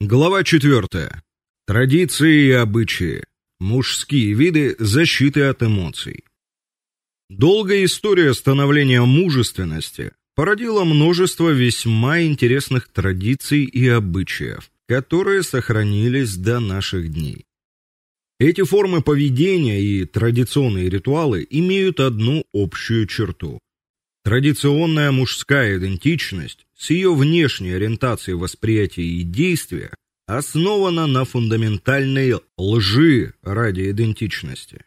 Глава 4. Традиции и обычаи. Мужские виды защиты от эмоций. Долгая история становления мужественности породила множество весьма интересных традиций и обычаев, которые сохранились до наших дней. Эти формы поведения и традиционные ритуалы имеют одну общую черту. Традиционная мужская идентичность с ее внешней ориентацией восприятия и действия основана на фундаментальной лжи ради идентичности.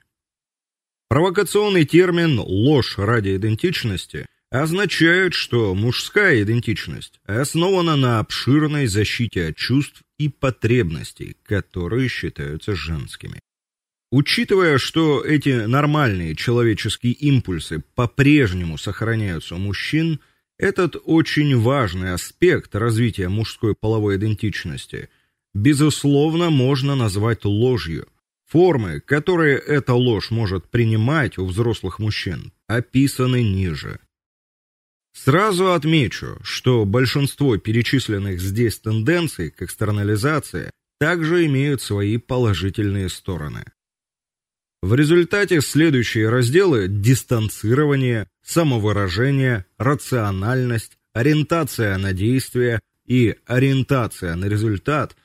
Провокационный термин ложь ради идентичности означает, что мужская идентичность основана на обширной защите от чувств и потребностей, которые считаются женскими. Учитывая, что эти нормальные человеческие импульсы по-прежнему сохраняются у мужчин, этот очень важный аспект развития мужской половой идентичности безусловно можно назвать ложью. Формы, которые эта ложь может принимать у взрослых мужчин, описаны ниже. Сразу отмечу, что большинство перечисленных здесь тенденций к экстернализации также имеют свои положительные стороны. В результате следующие разделы дистанцирование, самовыражение, рациональность, ориентация на действие и ориентация на результат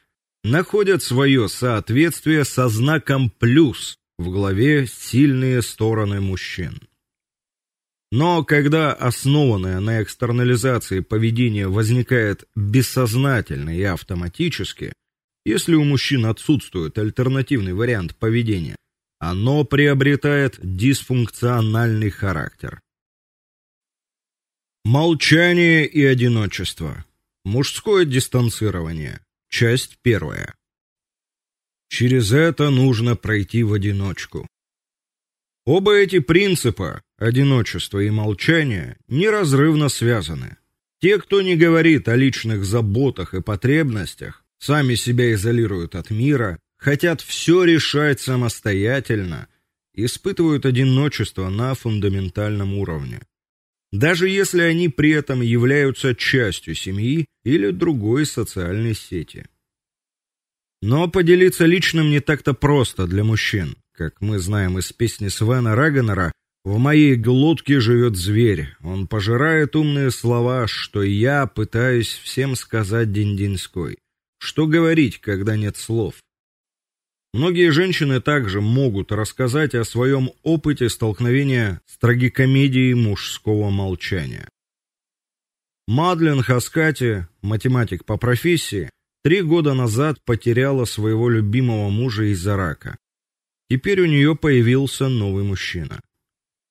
находят свое соответствие со знаком плюс в главе Сильные стороны мужчин. Но когда основанное на экстернализации поведение возникает бессознательно и автоматически, если у мужчин отсутствует альтернативный вариант поведения, оно приобретает дисфункциональный характер. Молчание и одиночество. Мужское дистанцирование. Часть первая. Через это нужно пройти в одиночку. Оба эти принципа, одиночество и молчание, неразрывно связаны. Те, кто не говорит о личных заботах и потребностях, сами себя изолируют от мира хотят все решать самостоятельно, испытывают одиночество на фундаментальном уровне. Даже если они при этом являются частью семьи или другой социальной сети. Но поделиться личным не так-то просто для мужчин. Как мы знаем из песни Свена Рагенера, в моей глотке живет зверь. Он пожирает умные слова, что я пытаюсь всем сказать Диндинской. Что говорить, когда нет слов? Многие женщины также могут рассказать о своем опыте столкновения с трагикомедией мужского молчания. Мадлен Хаскати, математик по профессии, три года назад потеряла своего любимого мужа из-за рака. Теперь у нее появился новый мужчина.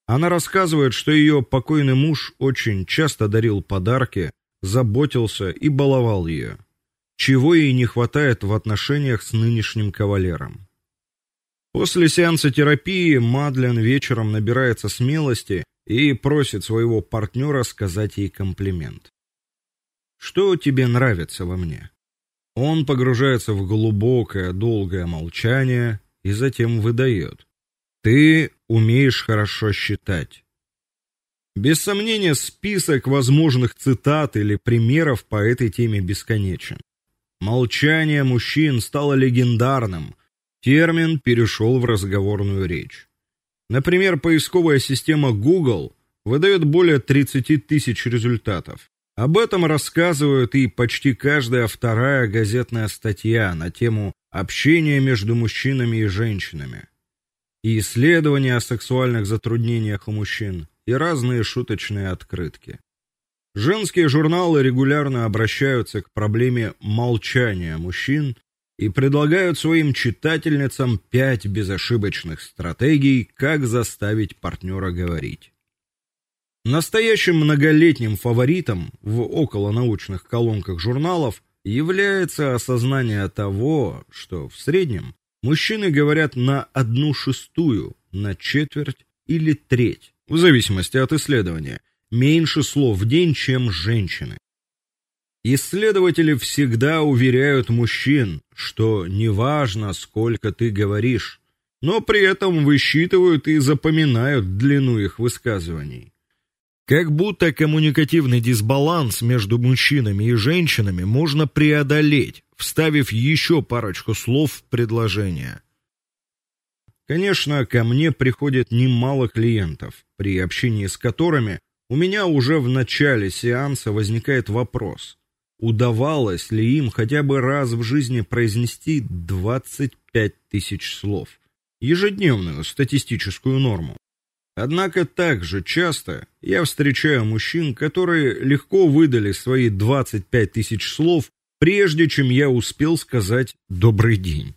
Она рассказывает, что ее покойный муж очень часто дарил подарки, заботился и баловал ее чего ей не хватает в отношениях с нынешним кавалером. После сеанса терапии Мадлен вечером набирается смелости и просит своего партнера сказать ей комплимент. Что тебе нравится во мне? Он погружается в глубокое, долгое молчание и затем выдает: "Ты умеешь хорошо считать". Без сомнения, список возможных цитат или примеров по этой теме бесконечен. Молчание мужчин стало легендарным. Термин перешел в разговорную речь. Например, поисковая система Google выдает более 30 тысяч результатов. Об этом рассказывает и почти каждая вторая газетная статья на тему общения между мужчинами и женщинами. И исследования о сексуальных затруднениях у мужчин, и разные шуточные открытки. Женские журналы регулярно обращаются к проблеме молчания мужчин и предлагают своим читательницам пять безошибочных стратегий, как заставить партнера говорить. Настоящим многолетним фаворитом в околонаучных колонках журналов является осознание того, что в среднем мужчины говорят на одну шестую, на четверть или треть, в зависимости от исследования – меньше слов в день, чем женщины. Исследователи всегда уверяют мужчин, что неважно, сколько ты говоришь, но при этом высчитывают и запоминают длину их высказываний. Как будто коммуникативный дисбаланс между мужчинами и женщинами можно преодолеть, вставив еще парочку слов в предложение. Конечно, ко мне приходит немало клиентов, при общении с которыми у меня уже в начале сеанса возникает вопрос: удавалось ли им хотя бы раз в жизни произнести 25 тысяч слов, ежедневную статистическую норму? Однако также часто я встречаю мужчин, которые легко выдали свои 25 тысяч слов, прежде чем я успел сказать добрый день.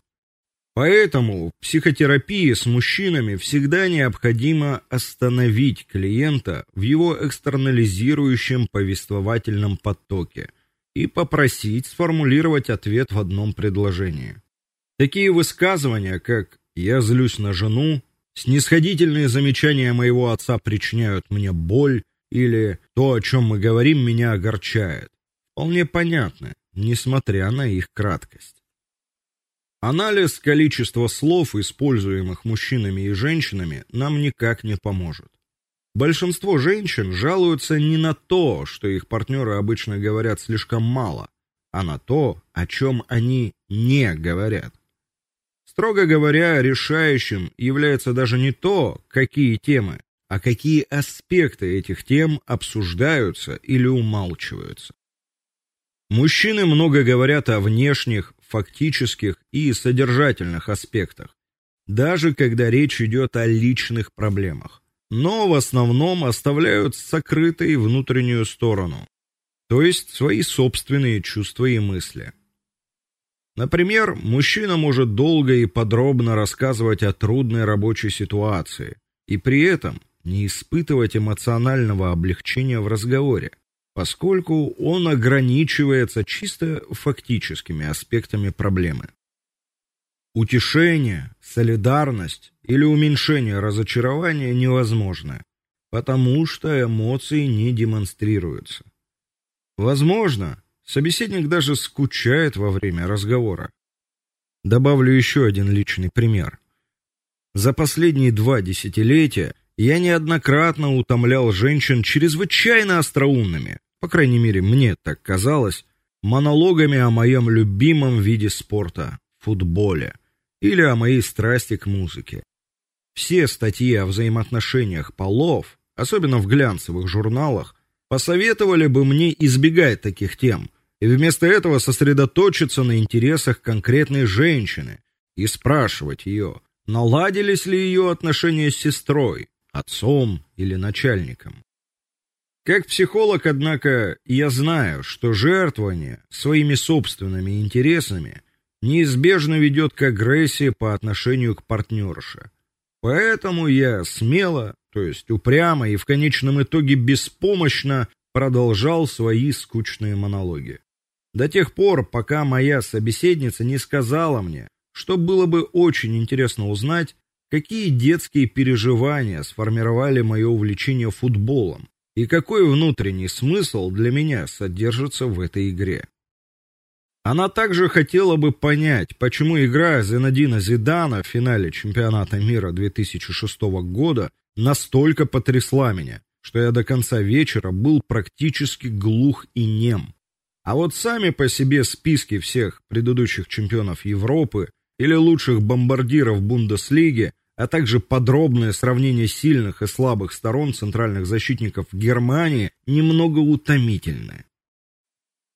Поэтому в психотерапии с мужчинами всегда необходимо остановить клиента в его экстернализирующем повествовательном потоке и попросить сформулировать ответ в одном предложении. Такие высказывания, как я злюсь на жену, снисходительные замечания моего отца причиняют мне боль или то, о чем мы говорим, меня огорчает. Вполне понятно, несмотря на их краткость. Анализ количества слов, используемых мужчинами и женщинами, нам никак не поможет. Большинство женщин жалуются не на то, что их партнеры обычно говорят слишком мало, а на то, о чем они не говорят. Строго говоря, решающим является даже не то, какие темы, а какие аспекты этих тем обсуждаются или умалчиваются. Мужчины много говорят о внешних, фактических и содержательных аспектах, даже когда речь идет о личных проблемах. Но в основном оставляют сокрытой внутреннюю сторону, то есть свои собственные чувства и мысли. Например, мужчина может долго и подробно рассказывать о трудной рабочей ситуации и при этом не испытывать эмоционального облегчения в разговоре поскольку он ограничивается чисто фактическими аспектами проблемы. Утешение, солидарность или уменьшение разочарования невозможно, потому что эмоции не демонстрируются. Возможно, собеседник даже скучает во время разговора. Добавлю еще один личный пример. За последние два десятилетия я неоднократно утомлял женщин чрезвычайно остроумными, по крайней мере, мне так казалось, монологами о моем любимом виде спорта футболе или о моей страсти к музыке. Все статьи о взаимоотношениях полов, особенно в глянцевых журналах, посоветовали бы мне избегать таких тем и вместо этого сосредоточиться на интересах конкретной женщины и спрашивать ее, наладились ли ее отношения с сестрой, отцом или начальником. Как психолог, однако, я знаю, что жертвование своими собственными интересами неизбежно ведет к агрессии по отношению к партнерше. Поэтому я смело, то есть упрямо и в конечном итоге беспомощно продолжал свои скучные монологи. До тех пор, пока моя собеседница не сказала мне, что было бы очень интересно узнать, какие детские переживания сформировали мое увлечение футболом и какой внутренний смысл для меня содержится в этой игре. Она также хотела бы понять, почему игра Зинедина Зидана в финале чемпионата мира 2006 года настолько потрясла меня, что я до конца вечера был практически глух и нем. А вот сами по себе списки всех предыдущих чемпионов Европы или лучших бомбардиров Бундеслиги а также подробное сравнение сильных и слабых сторон центральных защитников Германии немного утомительны.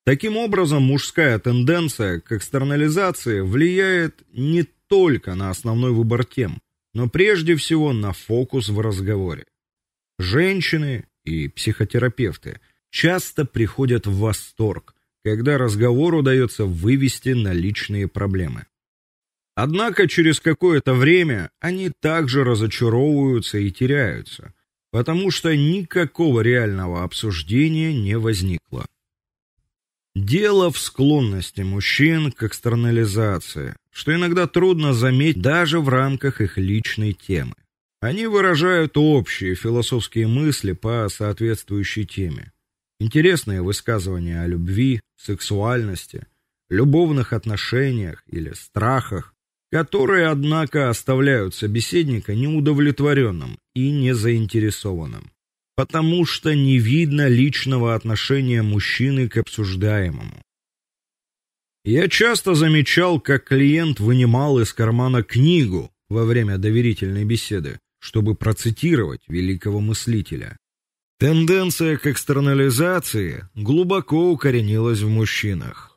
Таким образом, мужская тенденция к экстернализации влияет не только на основной выбор тем, но прежде всего на фокус в разговоре. Женщины и психотерапевты часто приходят в восторг, когда разговор удается вывести на личные проблемы. Однако через какое-то время они также разочаровываются и теряются, потому что никакого реального обсуждения не возникло. Дело в склонности мужчин к экстернализации, что иногда трудно заметить даже в рамках их личной темы. Они выражают общие философские мысли по соответствующей теме. Интересные высказывания о любви, сексуальности, любовных отношениях или страхах, которые, однако, оставляют собеседника неудовлетворенным и незаинтересованным, потому что не видно личного отношения мужчины к обсуждаемому. Я часто замечал, как клиент вынимал из кармана книгу во время доверительной беседы, чтобы процитировать великого мыслителя. Тенденция к экстернализации глубоко укоренилась в мужчинах.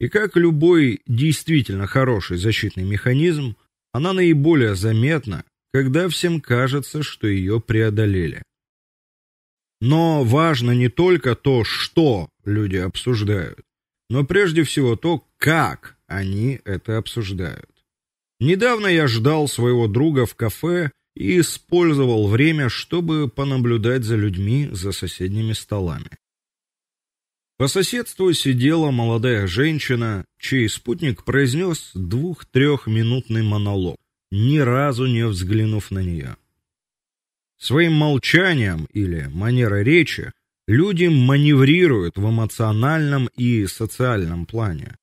И как любой действительно хороший защитный механизм, она наиболее заметна, когда всем кажется, что ее преодолели. Но важно не только то, что люди обсуждают, но прежде всего то, как они это обсуждают. Недавно я ждал своего друга в кафе и использовал время, чтобы понаблюдать за людьми за соседними столами. По соседству сидела молодая женщина, чей спутник произнес двух-трехминутный монолог, ни разу не взглянув на нее. Своим молчанием или манерой речи люди маневрируют в эмоциональном и социальном плане.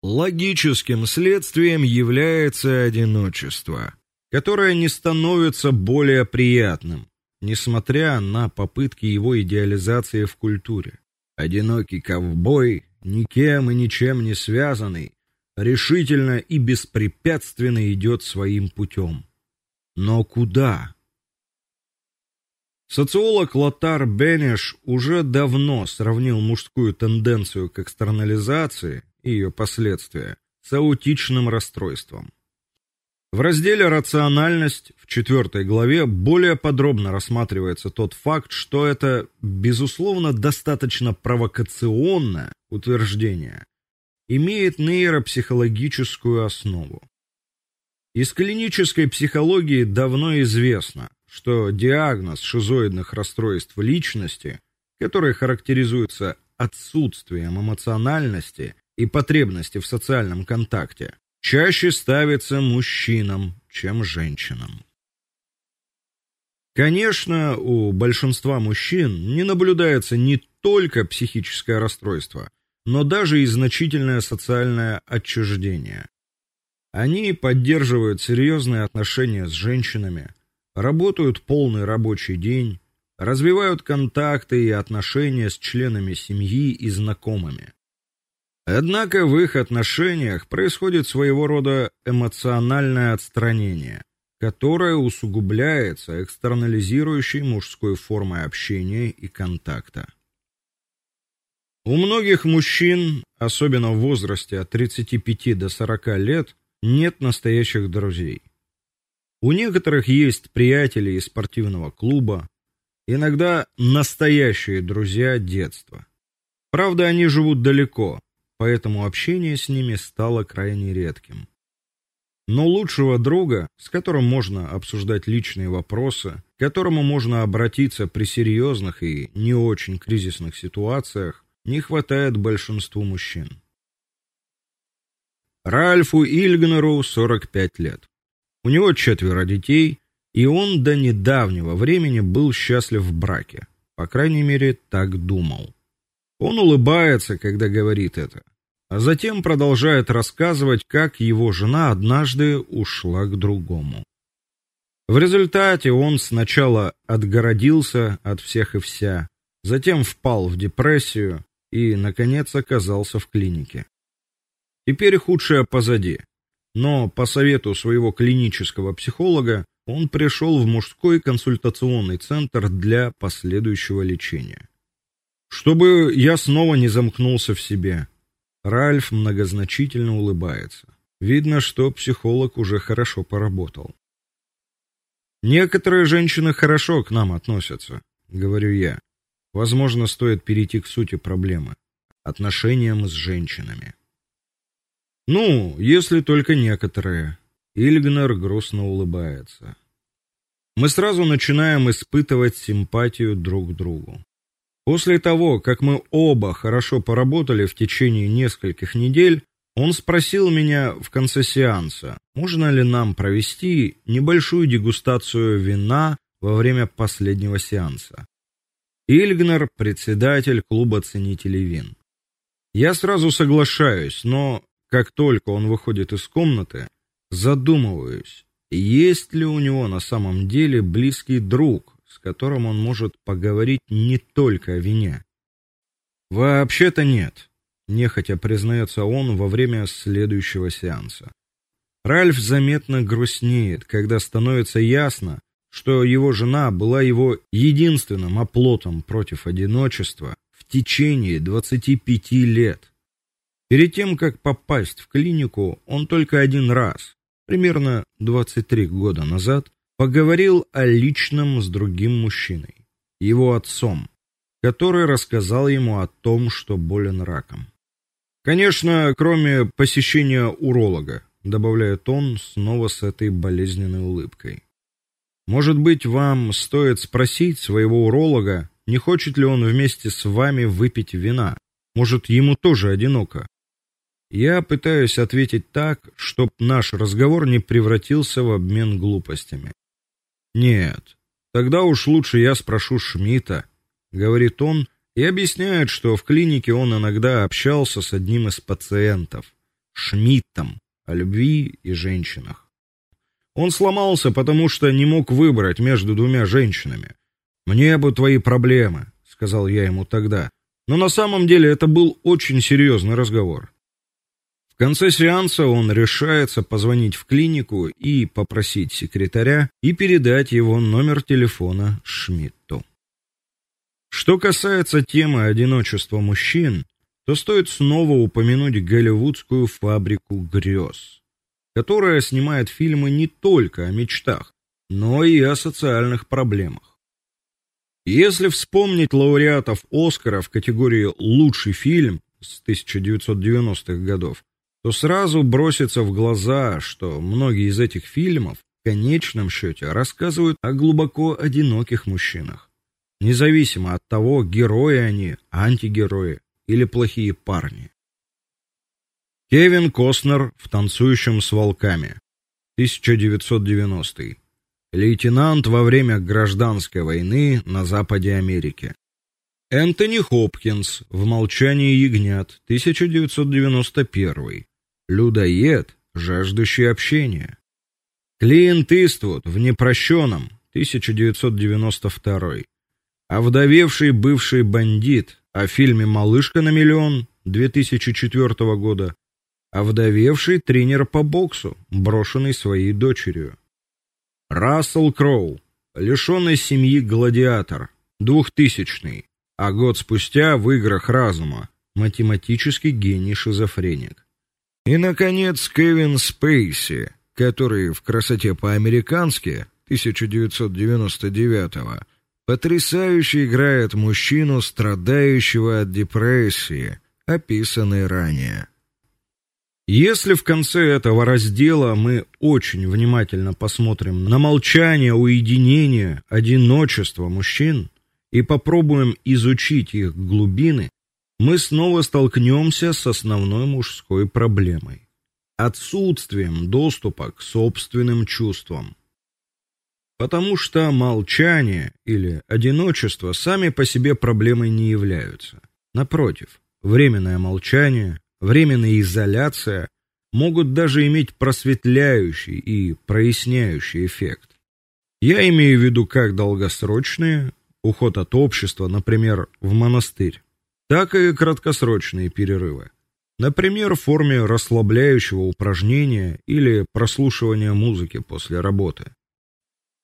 Логическим следствием является одиночество, которое не становится более приятным, несмотря на попытки его идеализации в культуре. Одинокий ковбой, никем и ничем не связанный, решительно и беспрепятственно идет своим путем. Но куда? Социолог Лотар Бенеш уже давно сравнил мужскую тенденцию к экстернализации и ее последствия с аутичным расстройством. В разделе Рациональность в четвертой главе более подробно рассматривается тот факт, что это безусловно достаточно провокационное утверждение имеет нейропсихологическую основу. Из клинической психологии давно известно, что диагноз шизоидных расстройств личности, который характеризуется отсутствием эмоциональности и потребности в социальном контакте, чаще ставится мужчинам, чем женщинам. Конечно, у большинства мужчин не наблюдается не только психическое расстройство, но даже и значительное социальное отчуждение. Они поддерживают серьезные отношения с женщинами, работают полный рабочий день, развивают контакты и отношения с членами семьи и знакомыми. Однако в их отношениях происходит своего рода эмоциональное отстранение, которое усугубляется экстернализирующей мужской формой общения и контакта. У многих мужчин, особенно в возрасте от 35 до 40 лет, нет настоящих друзей. У некоторых есть приятели из спортивного клуба, иногда настоящие друзья детства. Правда, они живут далеко, поэтому общение с ними стало крайне редким. Но лучшего друга, с которым можно обсуждать личные вопросы, к которому можно обратиться при серьезных и не очень кризисных ситуациях, не хватает большинству мужчин. Ральфу Ильгнеру 45 лет. У него четверо детей, и он до недавнего времени был счастлив в браке. По крайней мере, так думал. Он улыбается, когда говорит это, а затем продолжает рассказывать, как его жена однажды ушла к другому. В результате он сначала отгородился от всех и вся, затем впал в депрессию, и наконец оказался в клинике. Теперь худшее позади. Но по совету своего клинического психолога он пришел в мужской консультационный центр для последующего лечения. Чтобы я снова не замкнулся в себе. Ральф многозначительно улыбается. Видно, что психолог уже хорошо поработал. Некоторые женщины хорошо к нам относятся, говорю я. Возможно, стоит перейти к сути проблемы отношениям с женщинами. Ну, если только некоторые. Ильгнер грустно улыбается. Мы сразу начинаем испытывать симпатию друг к другу. После того, как мы оба хорошо поработали в течение нескольких недель, он спросил меня в конце сеанса, можно ли нам провести небольшую дегустацию вина во время последнего сеанса. Ильгнер председатель клуба ценителей вин. Я сразу соглашаюсь, но как только он выходит из комнаты, задумываюсь, есть ли у него на самом деле близкий друг, которым он может поговорить не только о вине. Вообще-то нет. нехотя признается он во время следующего сеанса. Ральф заметно грустнеет, когда становится ясно, что его жена была его единственным оплотом против одиночества в течение 25 лет. Перед тем как попасть в клинику, он только один раз, примерно 23 года назад, поговорил о личном с другим мужчиной, его отцом, который рассказал ему о том, что болен раком. Конечно, кроме посещения уролога, добавляет он снова с этой болезненной улыбкой. Может быть, вам стоит спросить своего уролога, не хочет ли он вместе с вами выпить вина? Может, ему тоже одиноко? Я пытаюсь ответить так, чтоб наш разговор не превратился в обмен глупостями. Нет. Тогда уж лучше я спрошу Шмита, говорит он и объясняет, что в клинике он иногда общался с одним из пациентов, Шмидтом, о любви и женщинах. Он сломался, потому что не мог выбрать между двумя женщинами. Мне бы твои проблемы, сказал я ему тогда. Но на самом деле это был очень серьезный разговор. В конце сеанса он решается позвонить в клинику и попросить секретаря и передать его номер телефона Шмидту. Что касается темы одиночества мужчин, то стоит снова упомянуть голливудскую фабрику грез, которая снимает фильмы не только о мечтах, но и о социальных проблемах. Если вспомнить лауреатов Оскара в категории лучший фильм с 1990-х годов, то сразу бросится в глаза, что многие из этих фильмов в конечном счете рассказывают о глубоко одиноких мужчинах. Независимо от того, герои они, антигерои или плохие парни. Кевин Костнер в Танцующем с волками. 1990. Лейтенант во время гражданской войны на западе Америки. Энтони Хопкинс в Молчании ягнят. 1991. Людоед, жаждущий общения. Клинт Иствуд в Непрощенном. 1992. Овдовевший бывший бандит о фильме Малышка на миллион 2004 года, овдовевший тренер по боксу, брошенный своей дочерью. Рассел Кроу, лишенный семьи гладиатор, 2000 а год спустя в играх разума математический гений-шизофреник. И наконец Кевин Спейси, который в Красоте по-американски 1999 потрясающе играет мужчину, страдающего от депрессии, описанной ранее. Если в конце этого раздела мы очень внимательно посмотрим на молчание, уединение, одиночество мужчин и попробуем изучить их глубины, мы снова столкнемся с основной мужской проблемой отсутствием доступа к собственным чувствам. Потому что молчание или одиночество сами по себе проблемой не являются. Напротив, временное молчание, временная изоляция могут даже иметь просветляющий и проясняющий эффект. Я имею в виду как долгосрочные уход от общества, например, в монастырь, так и краткосрочные перерывы. Например, в форме расслабляющего упражнения или прослушивания музыки после работы.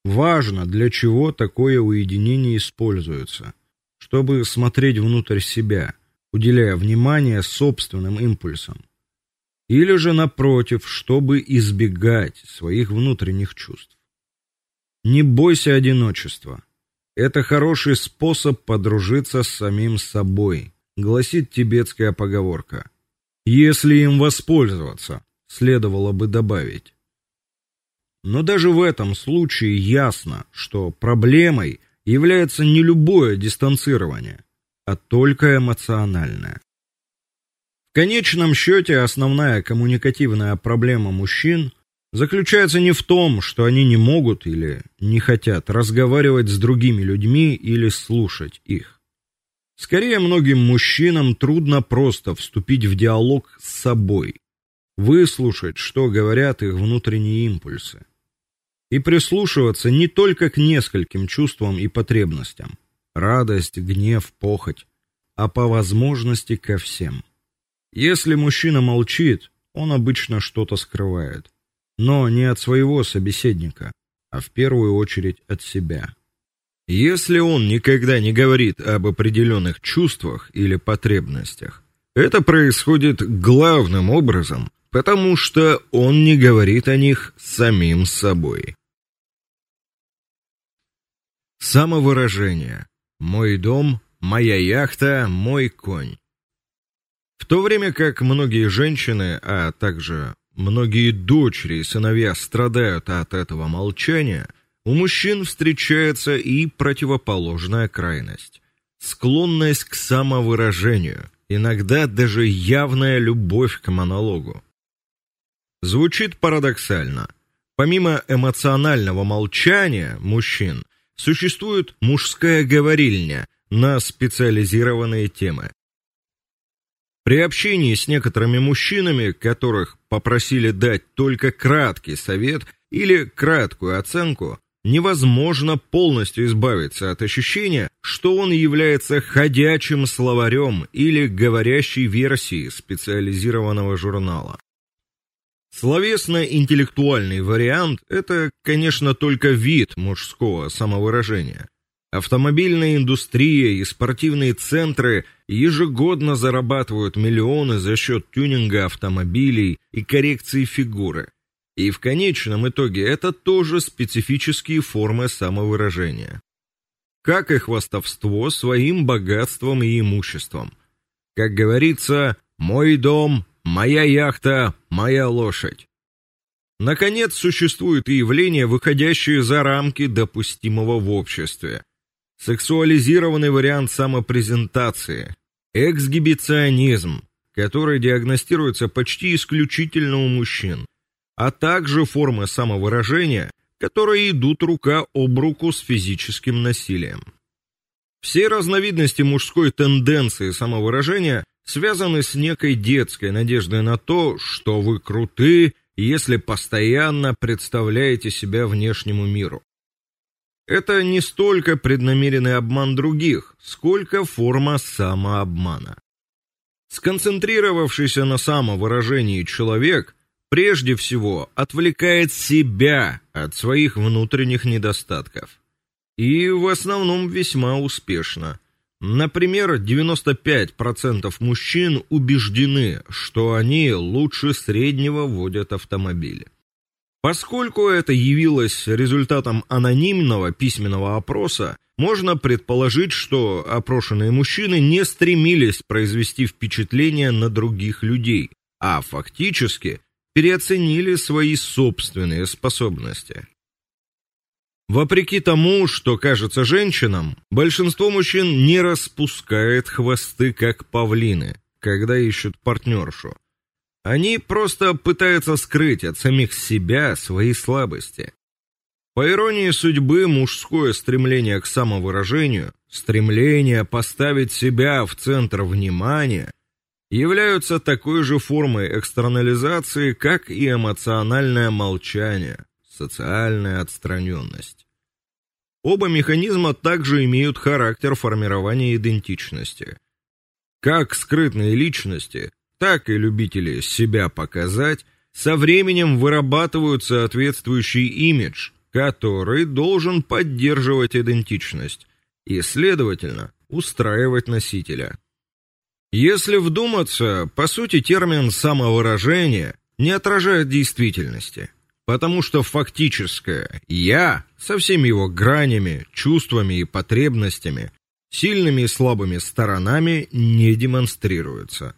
Важно, для чего такое уединение используется, чтобы смотреть внутрь себя, уделяя внимание собственным импульсам. Или же напротив, чтобы избегать своих внутренних чувств. Не бойся одиночества. Это хороший способ подружиться с самим собой, гласит тибетская поговорка. Если им воспользоваться, следовало бы добавить. Но даже в этом случае ясно, что проблемой является не любое дистанцирование, а только эмоциональное. В конечном счете основная коммуникативная проблема мужчин заключается не в том, что они не могут или не хотят разговаривать с другими людьми или слушать их. Скорее многим мужчинам трудно просто вступить в диалог с собой, выслушать, что говорят их внутренние импульсы и прислушиваться не только к нескольким чувствам и потребностям: радость, гнев, похоть, а по возможности ко всем. Если мужчина молчит, он обычно что-то скрывает, но не от своего собеседника, а в первую очередь от себя. Если он никогда не говорит об определенных чувствах или потребностях, это происходит главным образом, потому что он не говорит о них самим собой. Самовыражение. Мой дом, моя яхта, мой конь. В то время как многие женщины, а также многие дочери и сыновья страдают от этого молчания, у мужчин встречается и противоположная крайность склонность к самовыражению, иногда даже явная любовь к монологу. Звучит парадоксально. Помимо эмоционального молчания мужчин, существует мужская говорильня на специализированные темы. При общении с некоторыми мужчинами, которых попросили дать только краткий совет или краткую оценку, невозможно полностью избавиться от ощущения, что он является ходячим словарем или говорящей версией специализированного журнала. Словесно-интеллектуальный вариант это, конечно, только вид мужского самовыражения. Автомобильная индустрия и спортивные центры ежегодно зарабатывают миллионы за счет тюнинга автомобилей и коррекции фигуры. И в конечном итоге это тоже специфические формы самовыражения. Как и хвастовство своим богатством и имуществом. Как говорится, мой дом Моя яхта, моя лошадь. Наконец, существует и явление, выходящее за рамки допустимого в обществе. Сексуализированный вариант самопрезентации, эксгибиционизм, который диагностируется почти исключительно у мужчин, а также формы самовыражения, которые идут рука об руку с физическим насилием. Все разновидности мужской тенденции самовыражения связаны с некой детской надеждой на то, что вы круты, если постоянно представляете себя внешнему миру. Это не столько преднамеренный обман других, сколько форма самообмана. Сконцентрировавшийся на самовыражении человек прежде всего отвлекает себя от своих внутренних недостатков. И в основном весьма успешно. Например, 95% мужчин убеждены, что они лучше среднего водят автомобили. Поскольку это явилось результатом анонимного письменного опроса, можно предположить, что опрошенные мужчины не стремились произвести впечатление на других людей, а фактически переоценили свои собственные способности. Вопреки тому, что кажется женщинам, большинство мужчин не распускает хвосты как павлины, когда ищут партнершу. Они просто пытаются скрыть от самих себя свои слабости. По иронии судьбы, мужское стремление к самовыражению, стремление поставить себя в центр внимания являются такой же формой экстернализации, как и эмоциональное молчание социальная отстраненность. Оба механизма также имеют характер формирования идентичности. Как скрытные личности, так и любители себя показать со временем вырабатывают соответствующий имидж, который должен поддерживать идентичность и, следовательно, устраивать носителя. Если вдуматься, по сути термин самовыражение не отражает действительности потому что фактическое я со всеми его гранями, чувствами и потребностями, сильными и слабыми сторонами не демонстрируется.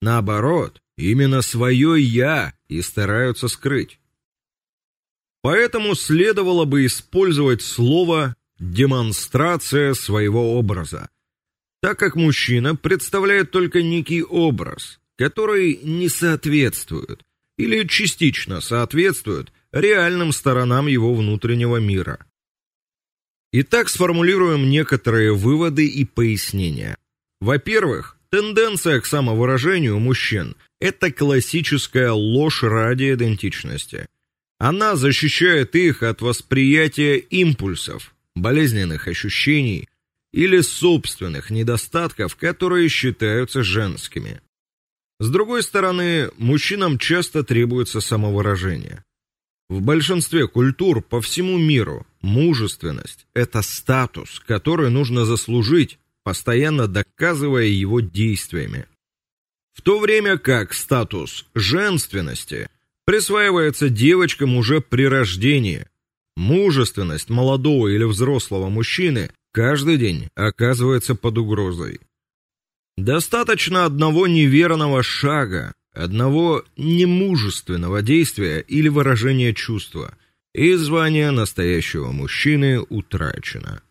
Наоборот, именно свое я и стараются скрыть. Поэтому следовало бы использовать слово демонстрация своего образа, так как мужчина представляет только некий образ, который не соответствует или частично соответствуют реальным сторонам его внутреннего мира. Итак, сформулируем некоторые выводы и пояснения. Во-первых, тенденция к самовыражению мужчин это классическая ложь ради идентичности. Она защищает их от восприятия импульсов, болезненных ощущений или собственных недостатков, которые считаются женскими. С другой стороны, мужчинам часто требуется самовыражение. В большинстве культур по всему миру мужественность это статус, который нужно заслужить, постоянно доказывая его действиями. В то время как статус женственности присваивается девочкам уже при рождении. Мужественность молодого или взрослого мужчины каждый день оказывается под угрозой. Достаточно одного неверного шага, одного немужественного действия или выражения чувства, и звание настоящего мужчины утрачено.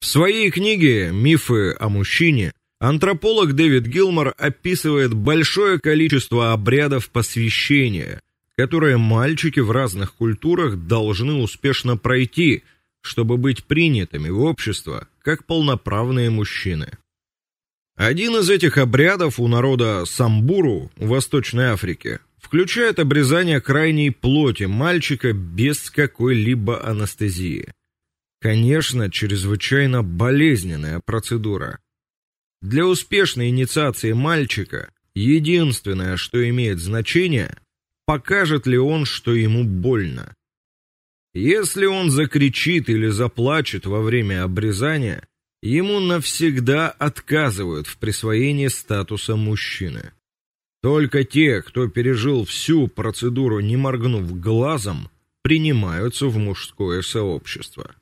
В своей книге Мифы о мужчине антрополог Дэвид Гилмор описывает большое количество обрядов посвящения, которые мальчики в разных культурах должны успешно пройти, чтобы быть принятыми в общество как полноправные мужчины. Один из этих обрядов у народа Самбуру в Восточной Африке включает обрезание крайней плоти мальчика без какой-либо анестезии. Конечно, чрезвычайно болезненная процедура. Для успешной инициации мальчика единственное, что имеет значение, покажет ли он, что ему больно. Если он закричит или заплачет во время обрезания, ему навсегда отказывают в присвоении статуса мужчины. Только те, кто пережил всю процедуру, не моргнув глазом, принимаются в мужское сообщество.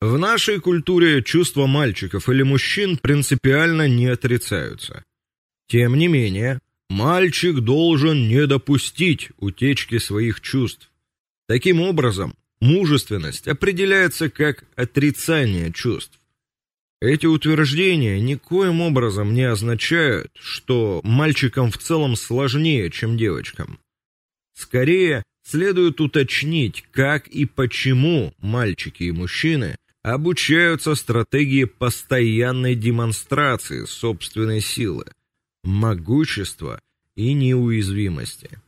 В нашей культуре чувства мальчиков или мужчин принципиально не отрицаются. Тем не менее, мальчик должен не допустить утечки своих чувств. Таким образом, Мужественность определяется как отрицание чувств. Эти утверждения никоим образом не означают, что мальчикам в целом сложнее, чем девочкам. Скорее, следует уточнить, как и почему мальчики и мужчины обучаются стратегии постоянной демонстрации собственной силы, могущества и неуязвимости.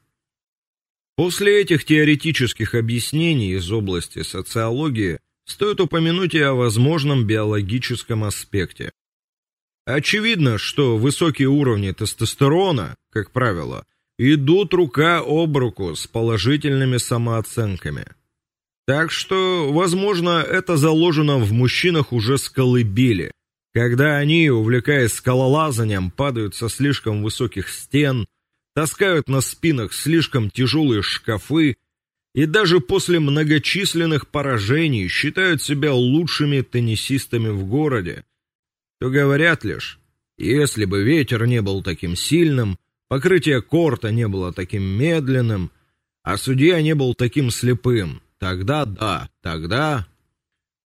После этих теоретических объяснений из области социологии стоит упомянуть и о возможном биологическом аспекте. Очевидно, что высокие уровни тестостерона, как правило, идут рука об руку с положительными самооценками. Так что, возможно, это заложено в мужчинах уже с колыбели, когда они, увлекаясь скалолазанием, падают со слишком высоких стен, таскают на спинах слишком тяжелые шкафы и даже после многочисленных поражений считают себя лучшими теннисистами в городе, то говорят лишь: если бы ветер не был таким сильным, покрытие корта не было таким медленным, а судья не был таким слепым, тогда да, тогда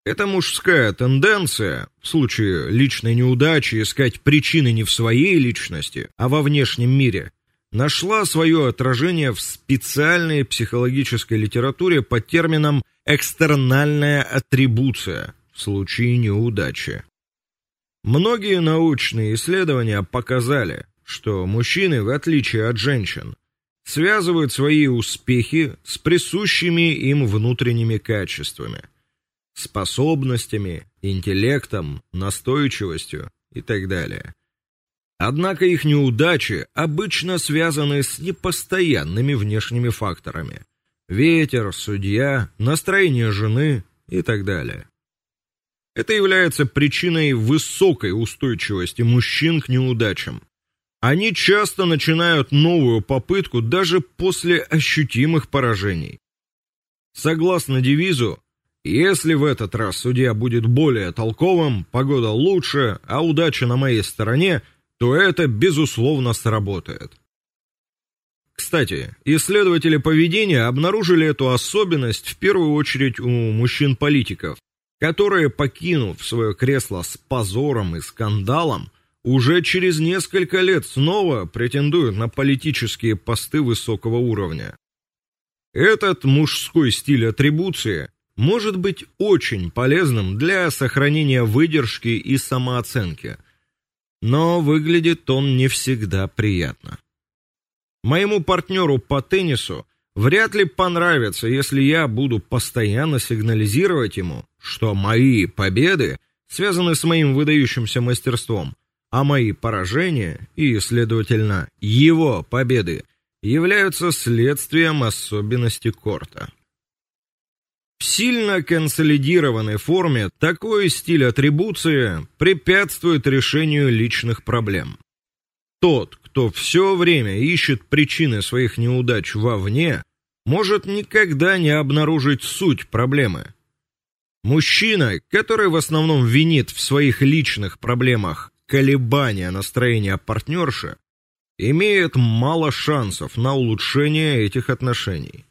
это мужская тенденция в случае личной неудачи искать причины не в своей личности, а во внешнем мире нашла свое отражение в специальной психологической литературе под термином экстернальная атрибуция в случае неудачи. Многие научные исследования показали, что мужчины, в отличие от женщин, связывают свои успехи с присущими им внутренними качествами, способностями, интеллектом, настойчивостью и так далее. Однако их неудачи обычно связаны с непостоянными внешними факторами: ветер, судья, настроение жены и так далее. Это является причиной высокой устойчивости мужчин к неудачам. Они часто начинают новую попытку даже после ощутимых поражений. Согласно девизу, если в этот раз судья будет более толковым, погода лучше, а удача на моей стороне, то это безусловно сработает. Кстати, исследователи поведения обнаружили эту особенность в первую очередь у мужчин-политиков, которые, покинув свое кресло с позором и скандалом, уже через несколько лет снова претендуют на политические посты высокого уровня. Этот мужской стиль атрибуции может быть очень полезным для сохранения выдержки и самооценки – но выглядит он не всегда приятно. Моему партнеру по теннису вряд ли понравится, если я буду постоянно сигнализировать ему, что мои победы связаны с моим выдающимся мастерством, а мои поражения и, следовательно, его победы являются следствием особенностей корта. В сильно консолидированной форме такой стиль атрибуции препятствует решению личных проблем. Тот, кто все время ищет причины своих неудач вовне, может никогда не обнаружить суть проблемы. Мужчина, который в основном винит в своих личных проблемах колебания настроения партнерши, имеет мало шансов на улучшение этих отношений.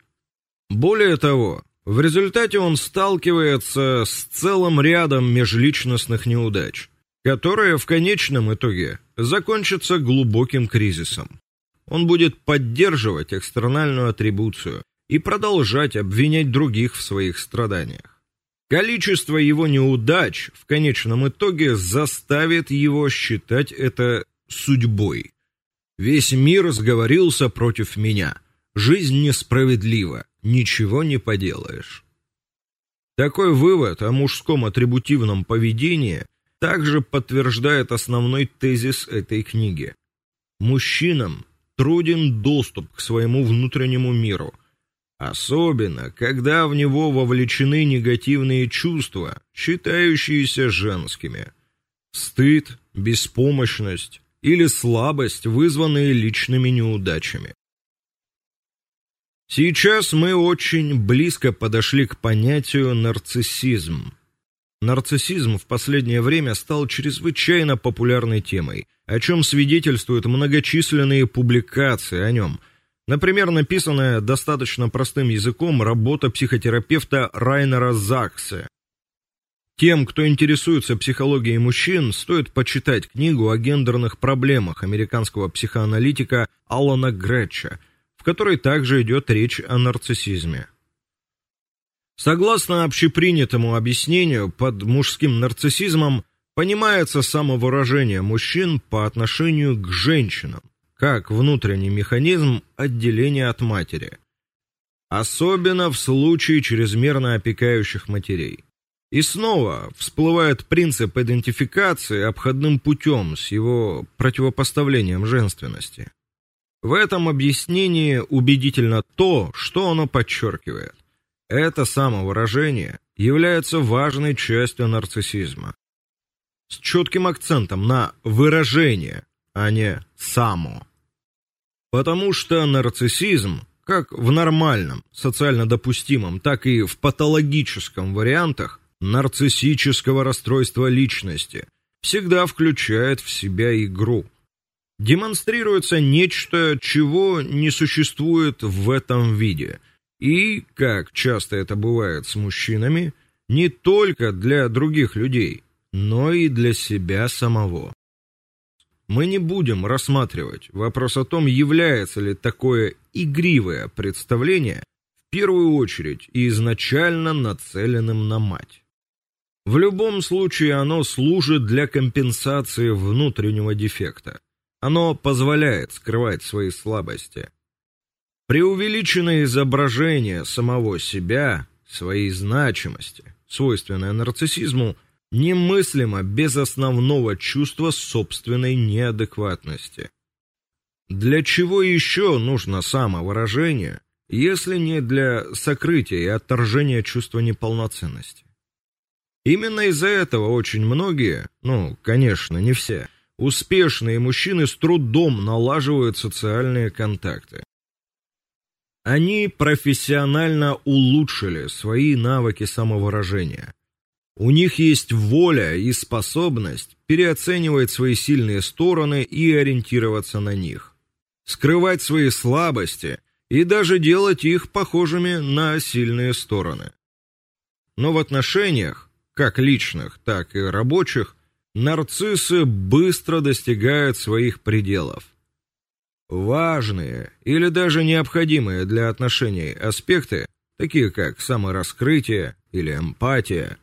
Более того, в результате он сталкивается с целым рядом межличностных неудач, которые в конечном итоге закончатся глубоким кризисом. Он будет поддерживать экстернальную атрибуцию и продолжать обвинять других в своих страданиях. Количество его неудач в конечном итоге заставит его считать это судьбой. Весь мир сговорился против меня. Жизнь несправедлива, ничего не поделаешь. Такой вывод о мужском атрибутивном поведении также подтверждает основной тезис этой книги. Мужчинам труден доступ к своему внутреннему миру, особенно когда в него вовлечены негативные чувства, считающиеся женскими: стыд, беспомощность или слабость, вызванные личными неудачами. Сейчас мы очень близко подошли к понятию нарциссизм. Нарциссизм в последнее время стал чрезвычайно популярной темой, о чем свидетельствуют многочисленные публикации о нем. Например, написанная достаточно простым языком работа психотерапевта Райнера Заксе. Тем, кто интересуется психологией мужчин, стоит почитать книгу о гендерных проблемах американского психоаналитика Алана Гретча, в которой также идет речь о нарциссизме. Согласно общепринятому объяснению, под мужским нарциссизмом понимается самовыражение мужчин по отношению к женщинам, как внутренний механизм отделения от матери, особенно в случае чрезмерно опекающих матерей. И снова всплывает принцип идентификации обходным путем с его противопоставлением женственности. В этом объяснении убедительно то, что оно подчеркивает. Это самовыражение является важной частью нарциссизма. С четким акцентом на выражение, а не само. Потому что нарциссизм, как в нормальном, социально допустимом, так и в патологическом вариантах нарциссического расстройства личности, всегда включает в себя игру. Демонстрируется нечто, чего не существует в этом виде – и, как часто это бывает с мужчинами, не только для других людей, но и для себя самого. Мы не будем рассматривать вопрос о том, является ли такое игривое представление в первую очередь и изначально нацеленным на мать. В любом случае оно служит для компенсации внутреннего дефекта. Оно позволяет скрывать свои слабости. Преувеличенное изображение самого себя, своей значимости, свойственное нарциссизму, немыслимо без основного чувства собственной неадекватности. Для чего еще нужно самовыражение, если не для сокрытия и отторжения чувства неполноценности? Именно из-за этого очень многие, ну, конечно, не все, успешные мужчины с трудом налаживают социальные контакты. Они профессионально улучшили свои навыки самовыражения. У них есть воля и способность переоценивать свои сильные стороны и ориентироваться на них, скрывать свои слабости и даже делать их похожими на сильные стороны. Но в отношениях, как личных, так и рабочих, нарциссы быстро достигают своих пределов. Важные или даже необходимые для отношений аспекты, такие как самораскрытие или эмпатия,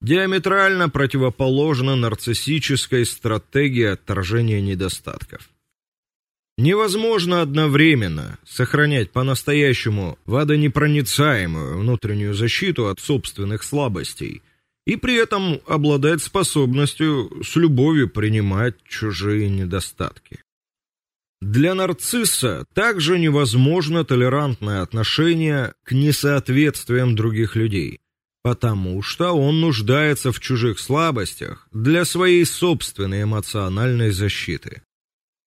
диаметрально противоположны нарциссической стратегии отторжения недостатков. Невозможно одновременно сохранять по-настоящему водонепроницаемую внутреннюю защиту от собственных слабостей и при этом обладать способностью с любовью принимать чужие недостатки. Для нарцисса также невозможно толерантное отношение к несоответствиям других людей, потому что он нуждается в чужих слабостях для своей собственной эмоциональной защиты.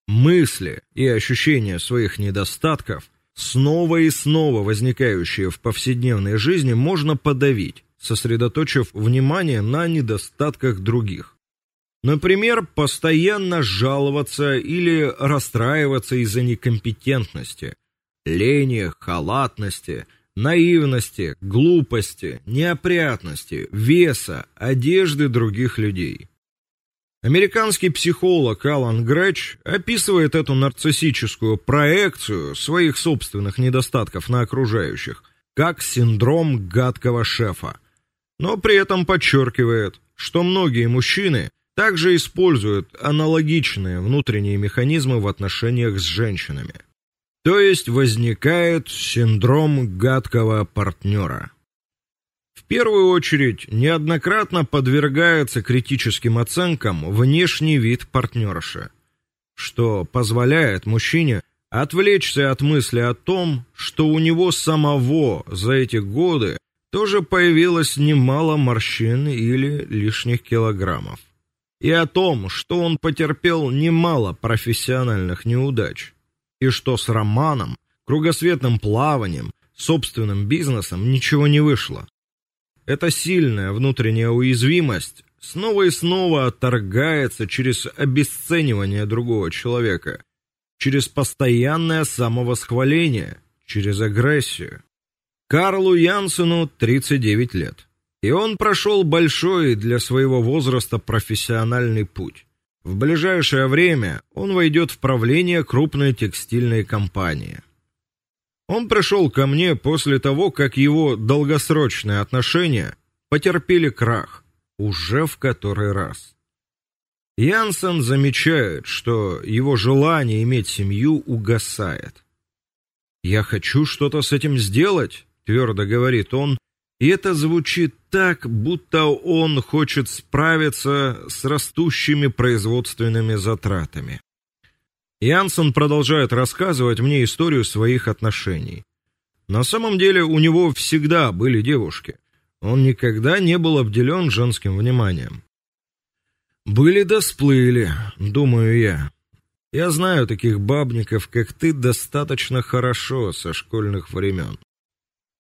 Мысли и ощущения своих недостатков, снова и снова возникающие в повседневной жизни, можно подавить, сосредоточив внимание на недостатках других. Например, постоянно жаловаться или расстраиваться из-за некомпетентности, лени, халатности, наивности, глупости, неопрятности, веса, одежды других людей. Американский психолог Алан Грэч описывает эту нарциссическую проекцию своих собственных недостатков на окружающих как синдром гадкого шефа. Но при этом подчеркивает, что многие мужчины также используют аналогичные внутренние механизмы в отношениях с женщинами. То есть возникает синдром гадкого партнера. В первую очередь, неоднократно подвергается критическим оценкам внешний вид партнерши, что позволяет мужчине отвлечься от мысли о том, что у него самого за эти годы тоже появилось немало морщин или лишних килограммов и о том, что он потерпел немало профессиональных неудач, и что с романом, кругосветным плаванием, собственным бизнесом ничего не вышло. Эта сильная внутренняя уязвимость снова и снова отторгается через обесценивание другого человека, через постоянное самовосхваление, через агрессию. Карлу Янсену 39 лет. И он прошел большой для своего возраста профессиональный путь. В ближайшее время он войдет в правление крупной текстильной компании. Он пришел ко мне после того, как его долгосрочные отношения потерпели крах, уже в который раз. Янсен замечает, что его желание иметь семью угасает. Я хочу что-то с этим сделать, твердо говорит он, и это звучит так, будто он хочет справиться с растущими производственными затратами. Янсен продолжает рассказывать мне историю своих отношений. На самом деле у него всегда были девушки. Он никогда не был обделен женским вниманием. Были да думаю я. Я знаю таких бабников, как ты, достаточно хорошо со школьных времен.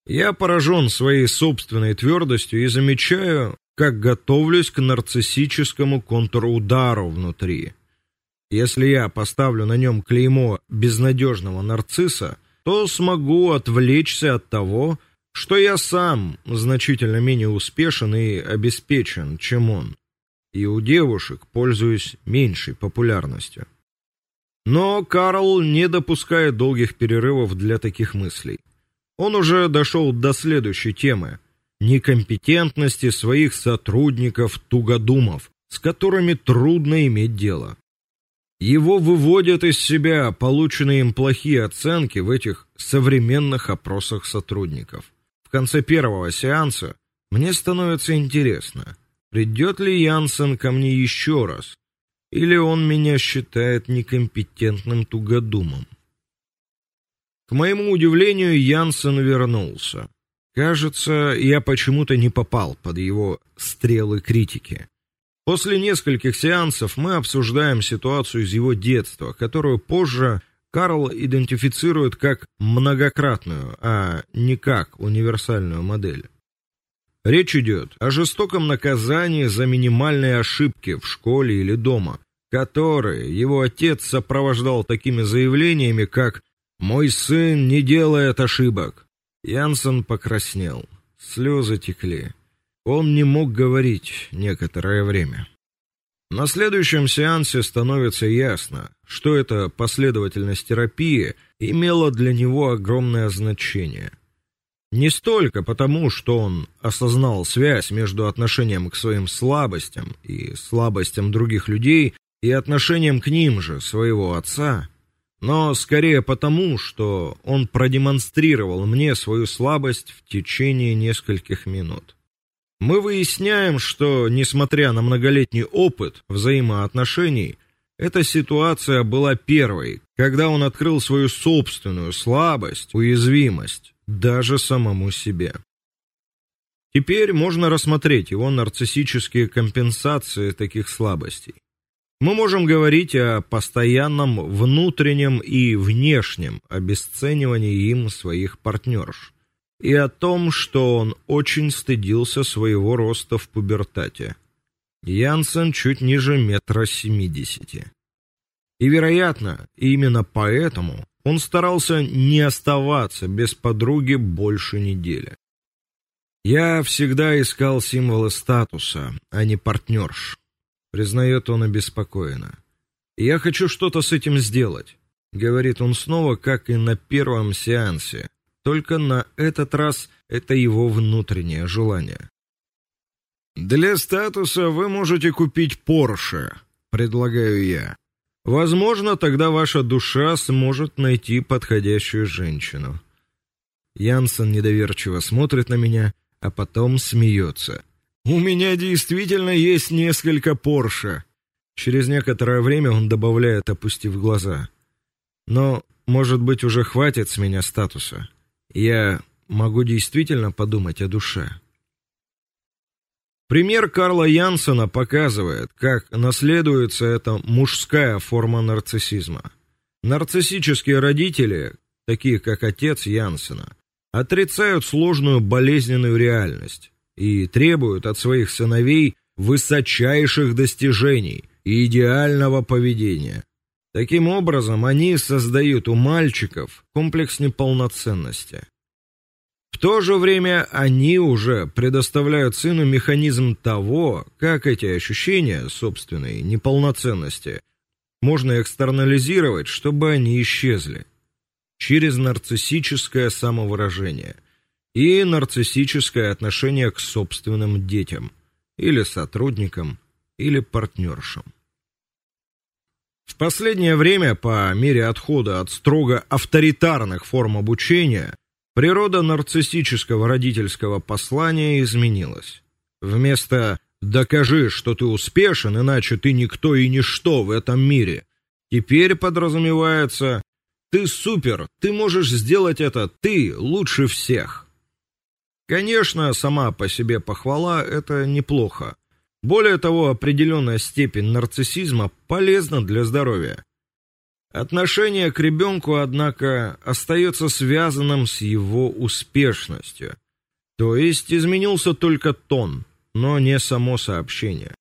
Я поражен своей собственной твердостью и замечаю, как готовлюсь к нарциссическому контрудару внутри. Если я поставлю на нем клеймо безнадежного нарцисса, то смогу отвлечься от того, что я сам значительно менее успешен и обеспечен, чем он. И у девушек пользуюсь меньшей популярностью. Но Карл не допускает долгих перерывов для таких мыслей. Он уже дошел до следующей темы некомпетентности своих сотрудников-тугодумов, с которыми трудно иметь дело. Его выводят из себя полученные им плохие оценки в этих современных опросах сотрудников. В конце первого сеанса мне становится интересно, придет ли Янсен ко мне еще раз, или он меня считает некомпетентным тугодумом. К моему удивлению, Янсен вернулся. Кажется, я почему-то не попал под его стрелы критики. После нескольких сеансов мы обсуждаем ситуацию из его детства, которую позже Карл идентифицирует как многократную, а не как универсальную модель. Речь идет о жестоком наказании за минимальные ошибки в школе или дома, которые его отец сопровождал такими заявлениями, как мой сын не делает ошибок. Янсен покраснел. Слезы текли. Он не мог говорить некоторое время. На следующем сеансе становится ясно, что эта последовательность терапии имела для него огромное значение. Не столько потому, что он осознал связь между отношением к своим слабостям и слабостям других людей и отношением к ним же своего отца, но скорее потому, что он продемонстрировал мне свою слабость в течение нескольких минут. мы выясняем, что, несмотря на многолетний опыт взаимоотношений, эта ситуация была первой, когда он открыл свою собственную слабость, уязвимость даже самому себе. Теперь можно рассмотреть его нарциссические компенсации таких слабостей. Мы можем говорить о постоянном внутреннем и внешнем обесценивании им своих партнерш и о том, что он очень стыдился своего роста в пубертате. Янсен чуть ниже метра семидесяти. И, вероятно, именно поэтому он старался не оставаться без подруги больше недели. Я всегда искал символы статуса, а не партнерш. Признает он обеспокоенно. Я хочу что-то с этим сделать, говорит он снова, как и на первом сеансе. Только на этот раз это его внутреннее желание. Для статуса вы можете купить Porsche, предлагаю я. Возможно, тогда ваша душа сможет найти подходящую женщину. Янсен недоверчиво смотрит на меня, а потом смеется. У меня действительно есть несколько Порше. Через некоторое время он добавляет, опустив глаза. Но, может быть, уже хватит с меня статуса. Я могу действительно подумать о душе. Пример Карла Янсена показывает, как наследуется эта мужская форма нарциссизма. Нарциссические родители, такие как отец Янсена, отрицают сложную болезненную реальность и требуют от своих сыновей высочайших достижений и идеального поведения. Таким образом, они создают у мальчиков комплекс неполноценности. В то же время они уже предоставляют сыну механизм того, как эти ощущения собственной неполноценности можно экстернализировать, чтобы они исчезли через нарциссическое самовыражение и нарциссическое отношение к собственным детям или сотрудникам или партнершам. В последнее время, по мере отхода от строго авторитарных форм обучения, природа нарциссического родительского послания изменилась. Вместо «докажи, что ты успешен, иначе ты никто и ничто в этом мире», теперь подразумевается «ты супер, ты можешь сделать это, ты лучше всех». Конечно, сама по себе похвала – это неплохо. Более того, определенная степень нарциссизма полезна для здоровья. Отношение к ребенку, однако, остается связанным с его успешностью. То есть изменился только тон, но не само сообщение.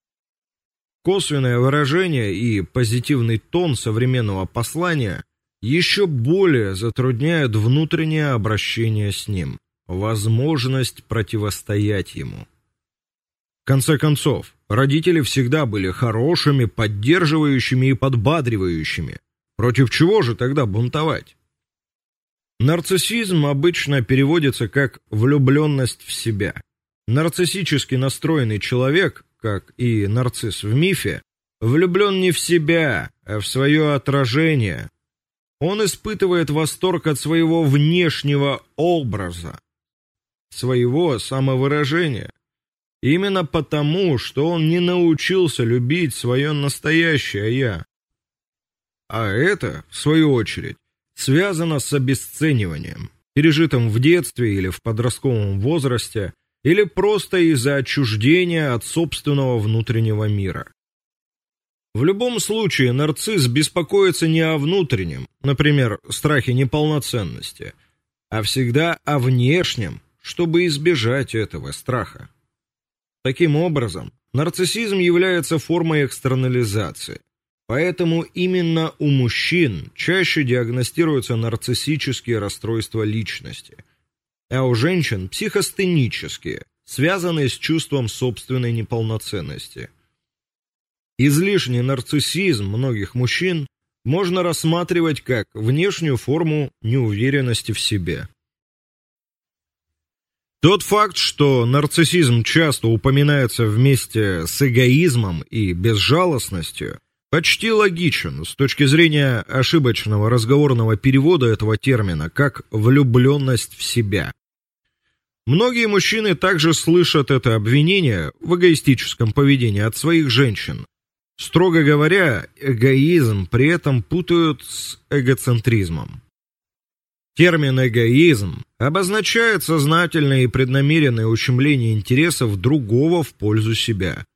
Косвенное выражение и позитивный тон современного послания еще более затрудняют внутреннее обращение с ним возможность противостоять ему. В конце концов, родители всегда были хорошими, поддерживающими и подбадривающими. Против чего же тогда бунтовать? Нарциссизм обычно переводится как влюбленность в себя. Нарциссически настроенный человек, как и нарцисс в мифе, влюблен не в себя, а в свое отражение. Он испытывает восторг от своего внешнего образа, своего самовыражения. Именно потому, что он не научился любить свое настоящее я. А это, в свою очередь, связано с обесцениванием, пережитым в детстве или в подростковом возрасте, или просто из-за отчуждения от собственного внутреннего мира. В любом случае нарцисс беспокоится не о внутреннем, например, страхе неполноценности, а всегда о внешнем, чтобы избежать этого страха. Таким образом, нарциссизм является формой экстернализации. Поэтому именно у мужчин чаще диагностируются нарциссические расстройства личности, а у женщин психостенические, связанные с чувством собственной неполноценности. Излишний нарциссизм многих мужчин можно рассматривать как внешнюю форму неуверенности в себе. Тот факт, что нарциссизм часто упоминается вместе с эгоизмом и безжалостностью, почти логичен с точки зрения ошибочного разговорного перевода этого термина как влюбленность в себя. Многие мужчины также слышат это обвинение в эгоистическом поведении от своих женщин. Строго говоря, эгоизм при этом путают с эгоцентризмом. Термин эгоизм обозначает сознательное и преднамеренное ущемление интересов другого в пользу себя.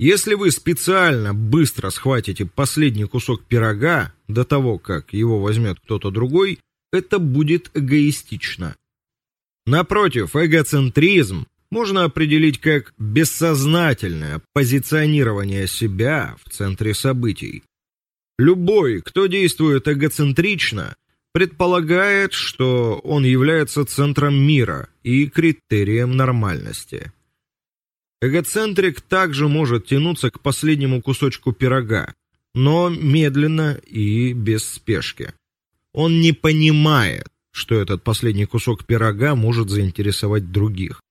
Если вы специально быстро схватите последний кусок пирога до того, как его возьмет кто-то другой, это будет эгоистично. Напротив, эгоцентризм можно определить как бессознательное позиционирование себя в центре событий. Любой, кто действует эгоцентрично, предполагает, что он является центром мира и критерием нормальности. Эгоцентрик также может тянуться к последнему кусочку пирога, но медленно и без спешки. Он не понимает, что этот последний кусок пирога может заинтересовать других.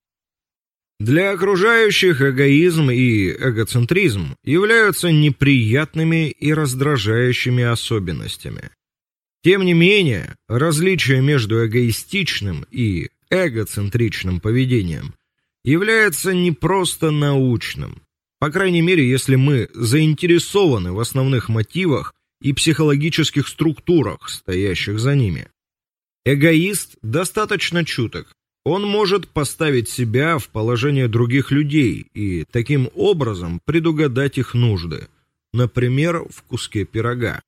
Для окружающих эгоизм и эгоцентризм являются неприятными и раздражающими особенностями. Тем не менее, различие между эгоистичным и эгоцентричным поведением является не просто научным. По крайней мере, если мы заинтересованы в основных мотивах и психологических структурах, стоящих за ними. Эгоист достаточно чуток. Он может поставить себя в положение других людей и таким образом предугадать их нужды, например, в куске пирога.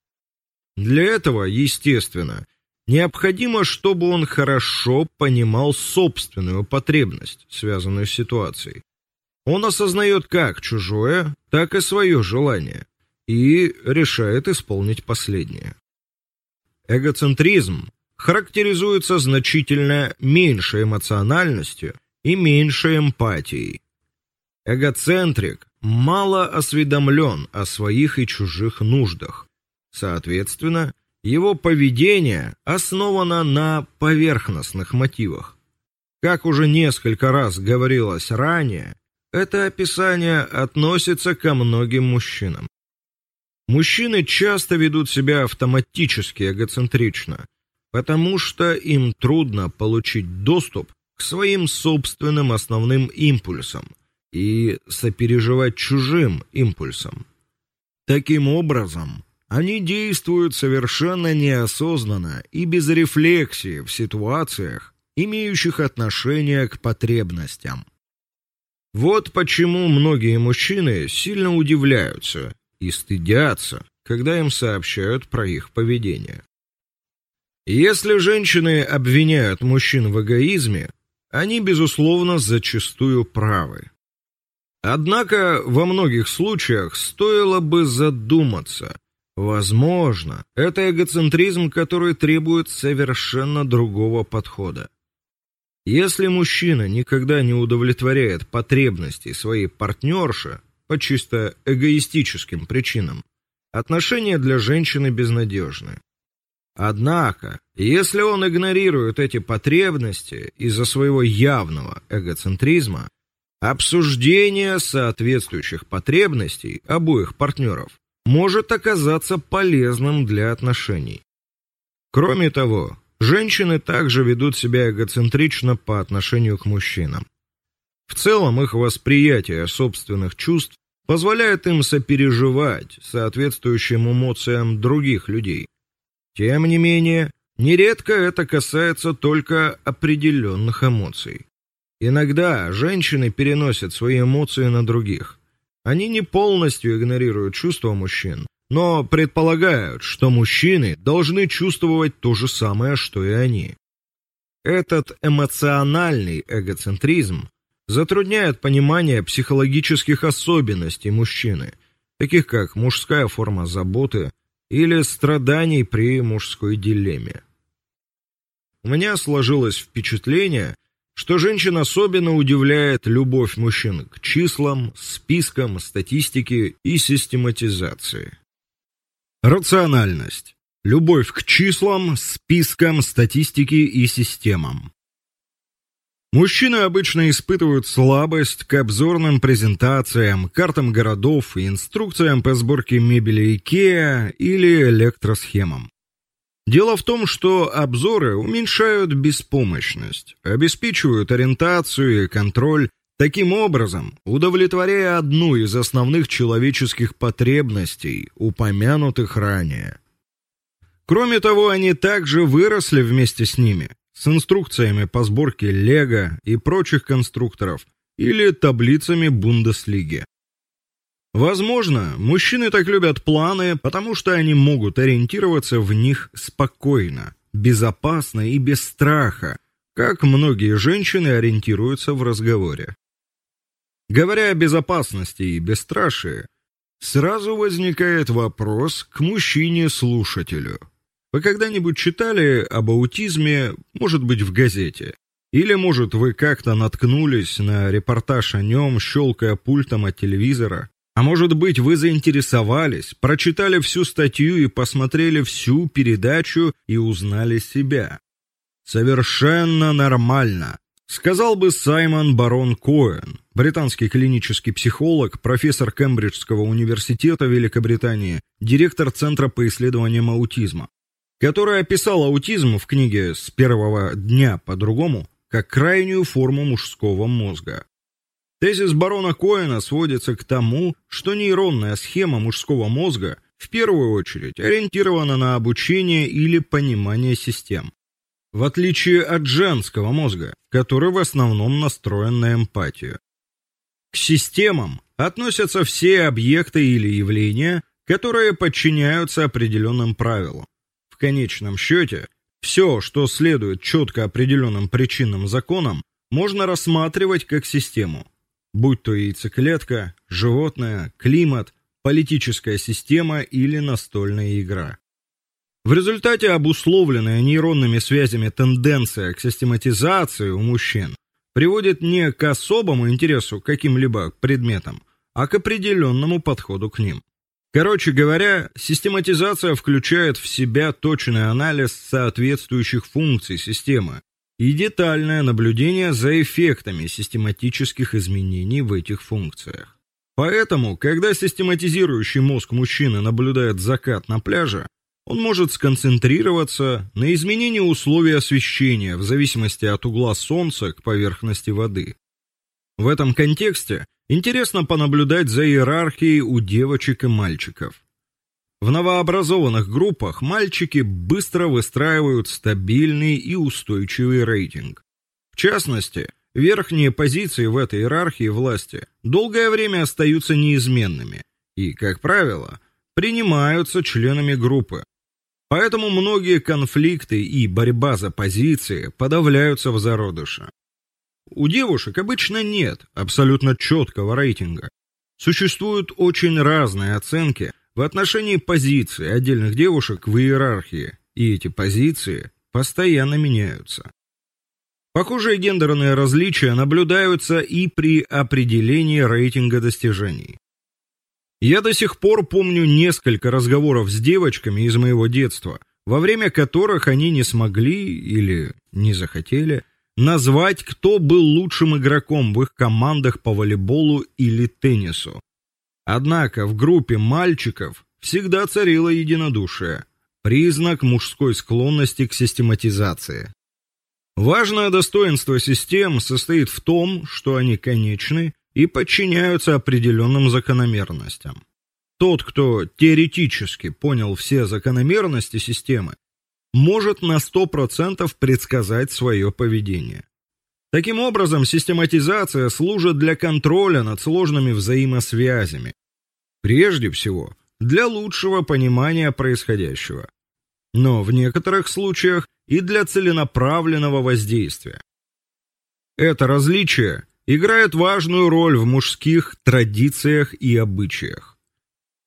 Для этого, естественно, необходимо, чтобы он хорошо понимал собственную потребность, связанную с ситуацией. Он осознает как чужое, так и свое желание и решает исполнить последнее. Эгоцентризм характеризуется значительно меньшей эмоциональностью и меньшей эмпатией. Эгоцентрик мало осведомлен о своих и чужих нуждах. Соответственно, его поведение основано на поверхностных мотивах. Как уже несколько раз говорилось ранее, это описание относится ко многим мужчинам. Мужчины часто ведут себя автоматически эгоцентрично, потому что им трудно получить доступ к своим собственным основным импульсам и сопереживать чужим импульсам. Таким образом, они действуют совершенно неосознанно и без рефлексии в ситуациях, имеющих отношение к потребностям. Вот почему многие мужчины сильно удивляются и стыдятся, когда им сообщают про их поведение. Если женщины обвиняют мужчин в эгоизме, они безусловно зачастую правы. Однако во многих случаях стоило бы задуматься. Возможно, это эгоцентризм, который требует совершенно другого подхода. Если мужчина никогда не удовлетворяет потребности своей партнерши по чисто эгоистическим причинам, отношения для женщины безнадежны. Однако, если он игнорирует эти потребности из-за своего явного эгоцентризма, обсуждение соответствующих потребностей обоих партнеров может оказаться полезным для отношений. Кроме того, женщины также ведут себя эгоцентрично по отношению к мужчинам. В целом их восприятие собственных чувств позволяет им сопереживать соответствующим эмоциям других людей. Тем не менее, нередко это касается только определенных эмоций. Иногда женщины переносят свои эмоции на других. Они не полностью игнорируют чувства мужчин, но предполагают, что мужчины должны чувствовать то же самое, что и они. Этот эмоциональный эгоцентризм затрудняет понимание психологических особенностей мужчины, таких как мужская форма заботы, или страданий при мужской дилемме. У меня сложилось впечатление, что женщин особенно удивляет любовь мужчин к числам, спискам, статистике и систематизации. Рациональность. Любовь к числам, спискам, статистике и системам. Мужчины обычно испытывают слабость к обзорным презентациям, картам городов инструкциям по сборке мебели IKEA или электросхемам. Дело в том, что обзоры уменьшают беспомощность, обеспечивают ориентацию и контроль, таким образом удовлетворяя одну из основных человеческих потребностей, упомянутых ранее. Кроме того, они также выросли вместе с ними, с инструкциями по сборке лего и прочих конструкторов или таблицами Бундеслиги. Возможно, мужчины так любят планы, потому что они могут ориентироваться в них спокойно, безопасно и без страха, как многие женщины ориентируются в разговоре. Говоря о безопасности и бесстрашии, сразу возникает вопрос к мужчине-слушателю. Вы когда-нибудь читали об аутизме, может быть, в газете? Или, может, вы как-то наткнулись на репортаж о нем, щелкая пультом от телевизора? А может быть, вы заинтересовались, прочитали всю статью и посмотрели всю передачу и узнали себя. Совершенно нормально, сказал бы Саймон Барон Коэн, британский клинический психолог, профессор Кембриджского университета Великобритании, директор Центра по исследованиям аутизма, который описал аутизм в книге С первого дня по-другому как крайнюю форму мужского мозга. Тезис барона Коэна сводится к тому, что нейронная схема мужского мозга в первую очередь ориентирована на обучение или понимание систем, в отличие от женского мозга, который в основном настроен на эмпатию. К системам относятся все объекты или явления, которые подчиняются определенным правилам. В конечном счете, все, что следует четко определенным причинным законам, можно рассматривать как систему будь то яйцеклетка, животное, климат, политическая система или настольная игра. В результате обусловленная нейронными связями тенденция к систематизации у мужчин приводит не к особому интересу к каким-либо предметам, а к определенному подходу к ним. Короче говоря, систематизация включает в себя точный анализ соответствующих функций системы, и детальное наблюдение за эффектами систематических изменений в этих функциях. Поэтому, когда систематизирующий мозг мужчины наблюдает закат на пляже, он может сконцентрироваться на изменении условий освещения в зависимости от угла солнца к поверхности воды. В этом контексте интересно понаблюдать за иерархией у девочек и мальчиков. В новообразованных группах мальчики быстро выстраивают стабильный и устойчивый рейтинг. В частности, верхние позиции в этой иерархии власти долгое время остаются неизменными и, как правило, принимаются членами группы. Поэтому многие конфликты и борьба за позиции подавляются в зародыше. У девушек обычно нет абсолютно четкого рейтинга. Существуют очень разные оценки в отношении позиций отдельных девушек в иерархии, и эти позиции постоянно меняются. Похожие гендерные различия наблюдаются и при определении рейтинга достижений. Я до сих пор помню несколько разговоров с девочками из моего детства, во время которых они не смогли или не захотели назвать, кто был лучшим игроком в их командах по волейболу или теннису. Однако в группе мальчиков всегда царило единодушие, признак мужской склонности к систематизации. Важное достоинство систем состоит в том, что они конечны и подчиняются определенным закономерностям. Тот, кто теоретически понял все закономерности системы, может на 100% предсказать свое поведение. Таким образом, систематизация служит для контроля над сложными взаимосвязями. Прежде всего, для лучшего понимания происходящего. Но в некоторых случаях и для целенаправленного воздействия. Это различие играет важную роль в мужских традициях и обычаях.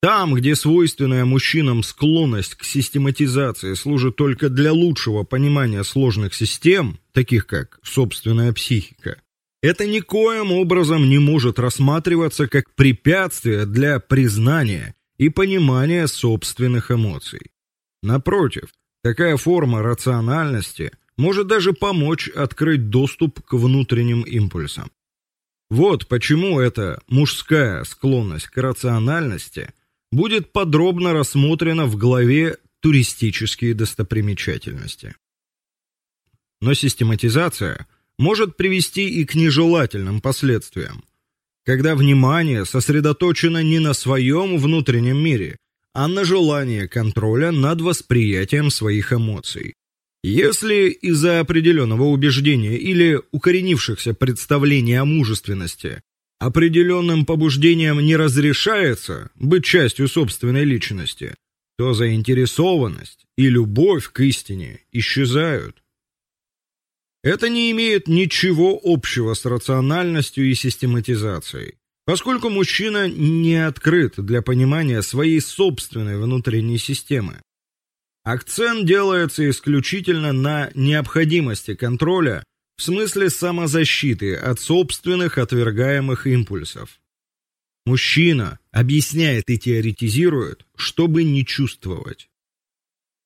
Там, где свойственная мужчинам склонность к систематизации служит только для лучшего понимания сложных систем, таких как собственная психика, это никоим образом не может рассматриваться как препятствие для признания и понимания собственных эмоций. Напротив, такая форма рациональности может даже помочь открыть доступ к внутренним импульсам. Вот почему эта мужская склонность к рациональности будет подробно рассмотрена в главе туристические достопримечательности. Но систематизация может привести и к нежелательным последствиям. Когда внимание сосредоточено не на своем внутреннем мире, а на желании контроля над восприятием своих эмоций. Если из-за определенного убеждения или укоренившихся представлений о мужественности определенным побуждением не разрешается быть частью собственной личности, то заинтересованность и любовь к истине исчезают. Это не имеет ничего общего с рациональностью и систематизацией, поскольку мужчина не открыт для понимания своей собственной внутренней системы. Акцент делается исключительно на необходимости контроля в смысле самозащиты от собственных отвергаемых импульсов. Мужчина объясняет и теоретизирует, чтобы не чувствовать.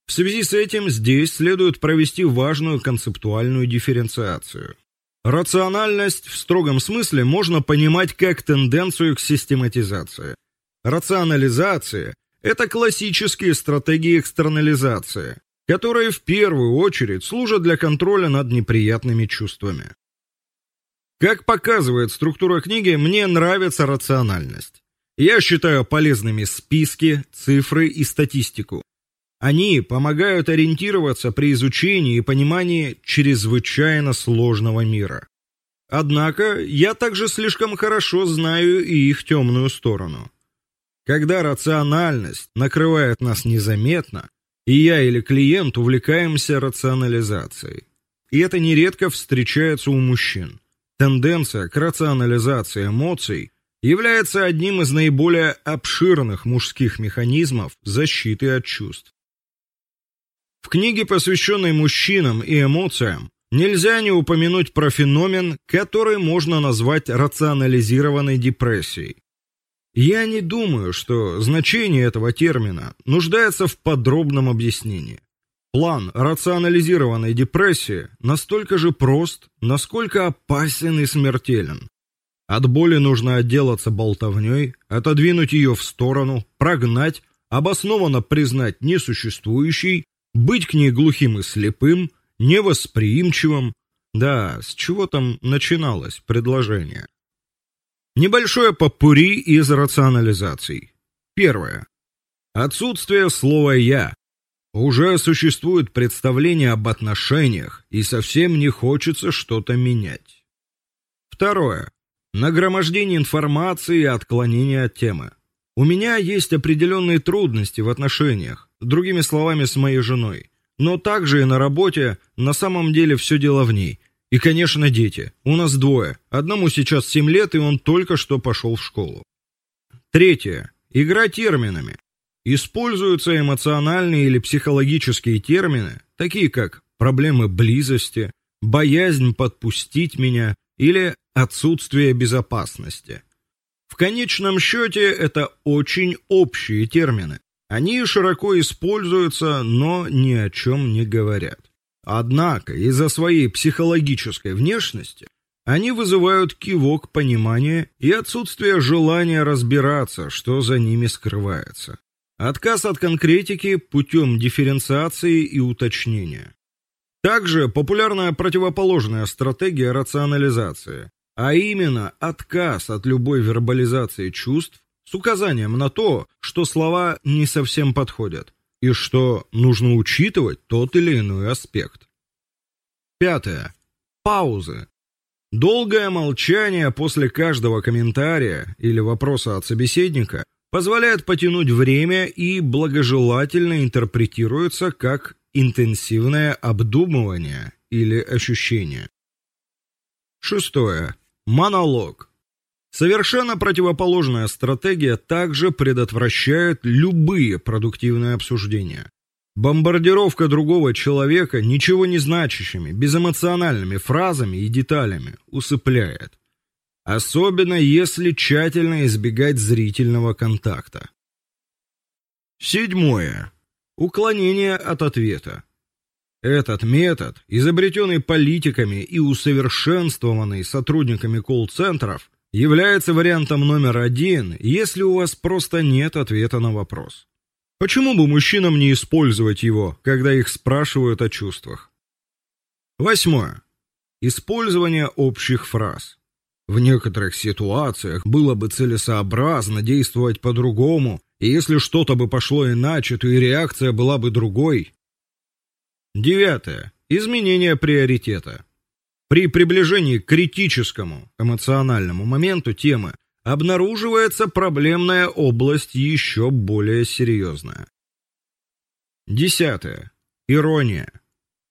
В связи с этим здесь следует провести важную концептуальную дифференциацию. Рациональность в строгом смысле можно понимать как тенденцию к систематизации. Рационализация это классические стратегии экстернализации, которые в первую очередь служат для контроля над неприятными чувствами. Как показывает структура книги, мне нравится рациональность. Я считаю полезными списки, цифры и статистику. Они помогают ориентироваться при изучении и понимании чрезвычайно сложного мира. Однако, я также слишком хорошо знаю и их темную сторону. Когда рациональность накрывает нас незаметно, и я или клиент увлекаемся рационализацией. И это нередко встречается у мужчин. Тенденция к рационализации эмоций является одним из наиболее обширных мужских механизмов защиты от чувств. В книге, посвященной мужчинам и эмоциям, нельзя не упомянуть про феномен, который можно назвать рационализированной депрессией. Я не думаю, что значение этого термина нуждается в подробном объяснении. План рационализированной депрессии настолько же прост, насколько опасен и смертелен. От боли нужно отделаться болтовней, отодвинуть ее в сторону, прогнать, обоснованно признать несуществующей, быть к ней глухим и слепым, невосприимчивым. Да, с чего там начиналось предложение? Небольшое попури из рационализаций. Первое. Отсутствие слова я. Уже существует представление об отношениях, и совсем не хочется что-то менять. Второе. Нагромождение информации и отклонение от темы. У меня есть определенные трудности в отношениях, другими словами, с моей женой. Но также и на работе, на самом деле все дело в ней. И, конечно, дети. У нас двое. Одному сейчас 7 лет, и он только что пошел в школу. Третье. Игра терминами. Используются эмоциональные или психологические термины, такие как проблемы близости, боязнь подпустить меня или отсутствие безопасности. В конечном счете это очень общие термины. Они широко используются, но ни о чем не говорят. Однако из-за своей психологической внешности они вызывают кивок понимания и отсутствие желания разбираться, что за ними скрывается. Отказ от конкретики путем дифференциации и уточнения. Также популярная противоположная стратегия рационализации, а именно отказ от любой вербализации чувств с указанием на то, что слова не совсем подходят и что нужно учитывать тот или иной аспект. Пятое. Паузы. Долгое молчание после каждого комментария или вопроса от собеседника позволяет потянуть время и благожелательно интерпретируется как интенсивное обдумывание или ощущение. Шестое. Монолог. Совершенно противоположная стратегия также предотвращает любые продуктивные обсуждения. Бомбардировка другого человека ничего не значащими, безэмоциональными фразами и деталями усыпляет. Особенно если тщательно избегать зрительного контакта. Седьмое. Уклонение от ответа. Этот метод, изобретенный политиками и усовершенствованный сотрудниками колл-центров, является вариантом номер один, если у вас просто нет ответа на вопрос. Почему бы мужчинам не использовать его, когда их спрашивают о чувствах? Восьмое. Использование общих фраз. В некоторых ситуациях было бы целесообразно действовать по-другому, и если что-то бы пошло иначе, то и реакция была бы другой. Девятое. Изменение приоритета. При приближении к критическому эмоциональному моменту темы обнаруживается проблемная область еще более серьезная. Десятое. Ирония.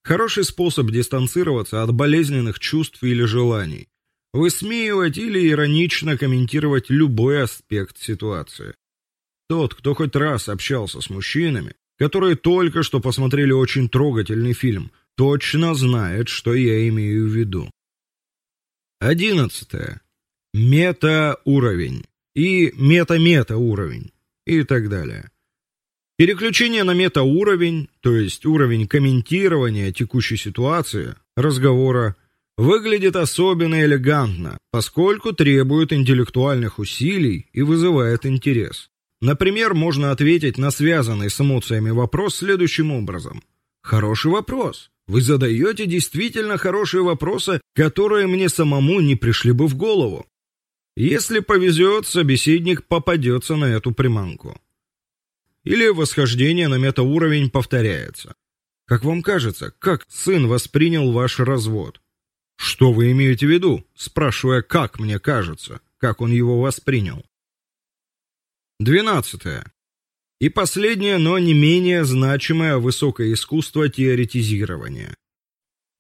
Хороший способ дистанцироваться от болезненных чувств или желаний. Высмеивать или иронично комментировать любой аспект ситуации. Тот, кто хоть раз общался с мужчинами, которые только что посмотрели очень трогательный фильм, точно знает, что я имею в виду. Одиннадцатое мета-уровень и мета-мета-уровень и так далее. Переключение на мета-уровень, то есть уровень комментирования текущей ситуации, разговора, выглядит особенно элегантно, поскольку требует интеллектуальных усилий и вызывает интерес. Например, можно ответить на связанный с эмоциями вопрос следующим образом: Хороший вопрос. Вы задаете действительно хорошие вопросы, которые мне самому не пришли бы в голову. Если повезет, собеседник попадется на эту приманку. Или восхождение на метауровень повторяется. Как вам кажется, как сын воспринял ваш развод? Что вы имеете в виду, спрашивая, как мне кажется, как он его воспринял? Двенадцатое. И последнее, но не менее значимое высокое искусство теоретизирования.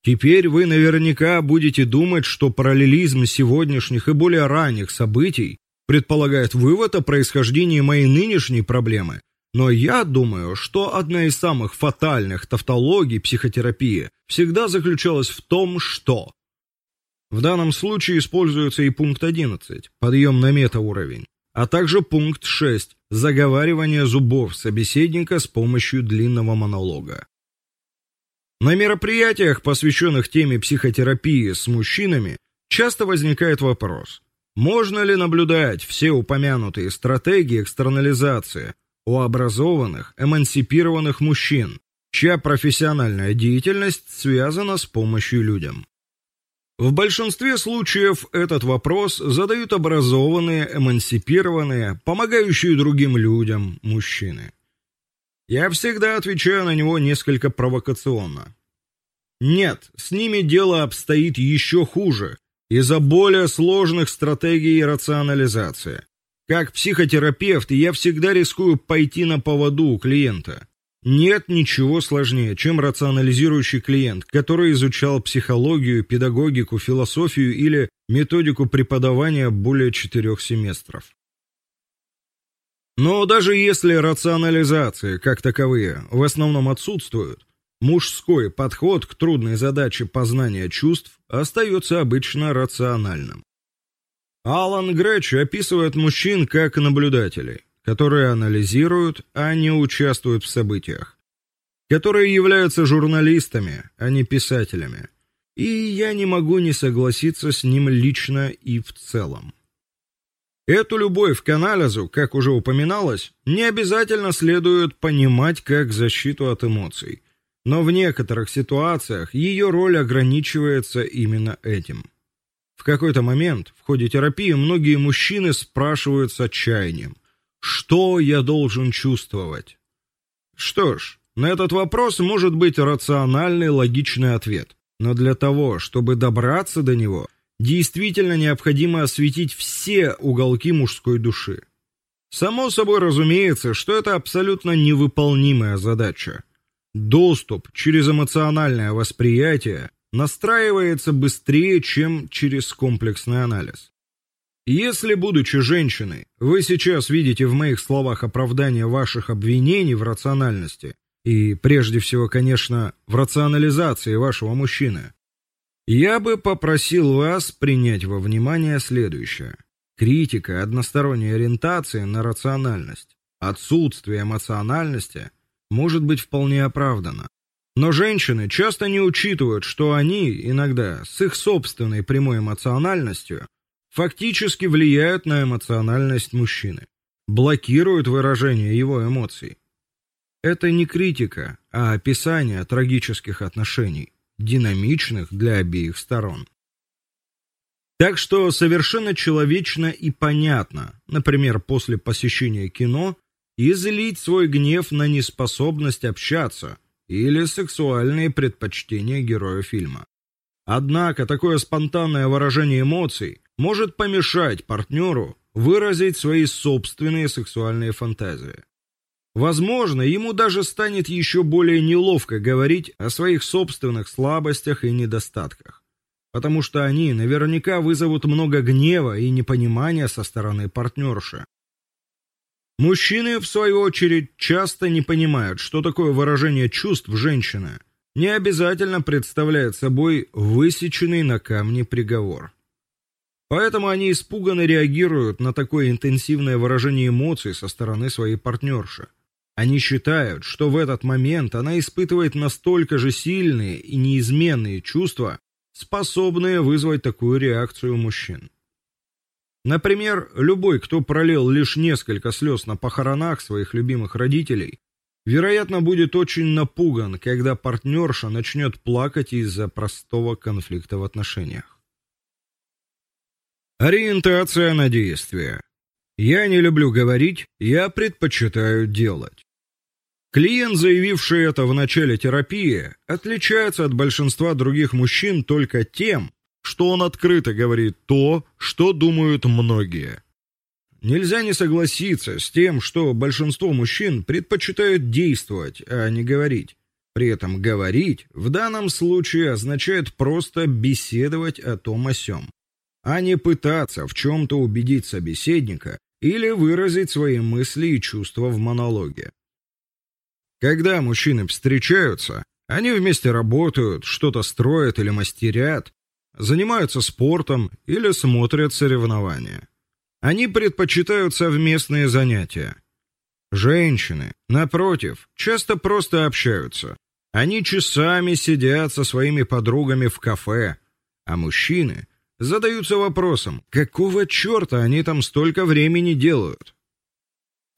Теперь вы наверняка будете думать, что параллелизм сегодняшних и более ранних событий предполагает вывод о происхождении моей нынешней проблемы. Но я думаю, что одна из самых фатальных тавтологий психотерапии всегда заключалась в том, что в данном случае используется и пункт 11 подъем на метауровень, а также пункт 6 заговаривание зубов собеседника с помощью длинного монолога. На мероприятиях, посвященных теме психотерапии с мужчинами, часто возникает вопрос: можно ли наблюдать все упомянутые стратегии экстернализации у образованных, эмансипированных мужчин, чья профессиональная деятельность связана с помощью людям? В большинстве случаев этот вопрос задают образованные, эмансипированные, помогающие другим людям мужчины. Я всегда отвечаю на него несколько провокационно. Нет, с ними дело обстоит еще хуже, из-за более сложных стратегий рационализации. Как психотерапевт, я всегда рискую пойти на поводу у клиента. Нет ничего сложнее, чем рационализирующий клиент, который изучал психологию, педагогику, философию или методику преподавания более четырех семестров. Но даже если рационализации как таковые в основном отсутствуют, мужской подход к трудной задаче познания чувств остается обычно рациональным. Алан Грэч описывает мужчин как наблюдателей, которые анализируют, а не участвуют в событиях, которые являются журналистами, а не писателями. И я не могу не согласиться с ним лично и в целом. Эту любовь к анализу, как уже упоминалось, не обязательно следует понимать как защиту от эмоций, но в некоторых ситуациях ее роль ограничивается именно этим. В какой-то момент в ходе терапии многие мужчины спрашивают с отчаянием: "Что я должен чувствовать?" Что ж, на этот вопрос может быть рациональный, логичный ответ, но для того, чтобы добраться до него, действительно необходимо осветить все уголки мужской души. Само собой разумеется, что это абсолютно невыполнимая задача. Доступ через эмоциональное восприятие настраивается быстрее, чем через комплексный анализ. Если, будучи женщиной, вы сейчас видите в моих словах оправдание ваших обвинений в рациональности и прежде всего, конечно, в рационализации вашего мужчины, я бы попросил вас принять во внимание следующее: критика односторонней ориентации на рациональность, отсутствие эмоциональности может быть вполне оправдана. Но женщины часто не учитывают, что они иногда с их собственной прямой эмоциональностью фактически влияют на эмоциональность мужчины, блокируют выражение его эмоций. Это не критика, а описание трагических отношений, динамичных для обеих сторон. Так что совершенно человечно и понятно, например, после посещения кино, излить свой гнев на неспособность общаться или сексуальные предпочтения героя фильма. Однако такое спонтанное выражение эмоций может помешать партнеру выразить свои собственные сексуальные фантазии. Возможно, ему даже станет еще более неловко говорить о своих собственных слабостях и недостатках, потому что они наверняка вызовут много гнева и непонимания со стороны партнерши. Мужчины, в свою очередь, часто не понимают, что такое выражение чувств женщины не обязательно представляет собой высеченный на камне приговор. Поэтому они испуганно реагируют на такое интенсивное выражение эмоций со стороны своей партнерши. Они считают, что в этот момент она испытывает настолько же сильные и неизменные чувства, способные вызвать такую реакцию у мужчин. Например, любой, кто пролил лишь несколько слез на похоронах своих любимых родителей, вероятно, будет очень напуган, когда партнерша начнет плакать из-за простого конфликта в отношениях. Ориентация на действие. Я не люблю говорить, я предпочитаю делать. Клиент, заявивший это в начале терапии, отличается от большинства других мужчин только тем, что он открыто говорит то, что думают многие. Нельзя не согласиться с тем, что большинство мужчин предпочитают действовать, а не говорить. При этом говорить в данном случае означает просто беседовать о том о сём, а не пытаться в чем то убедить собеседника или выразить свои мысли и чувства в монологе. Когда мужчины встречаются, они вместе работают, что-то строят или мастерят, занимаются спортом или смотрят соревнования. Они предпочитают совместные занятия. Женщины, напротив, часто просто общаются. Они часами сидят со своими подругами в кафе, а мужчины задаются вопросом: какого чёрта они там столько времени делают?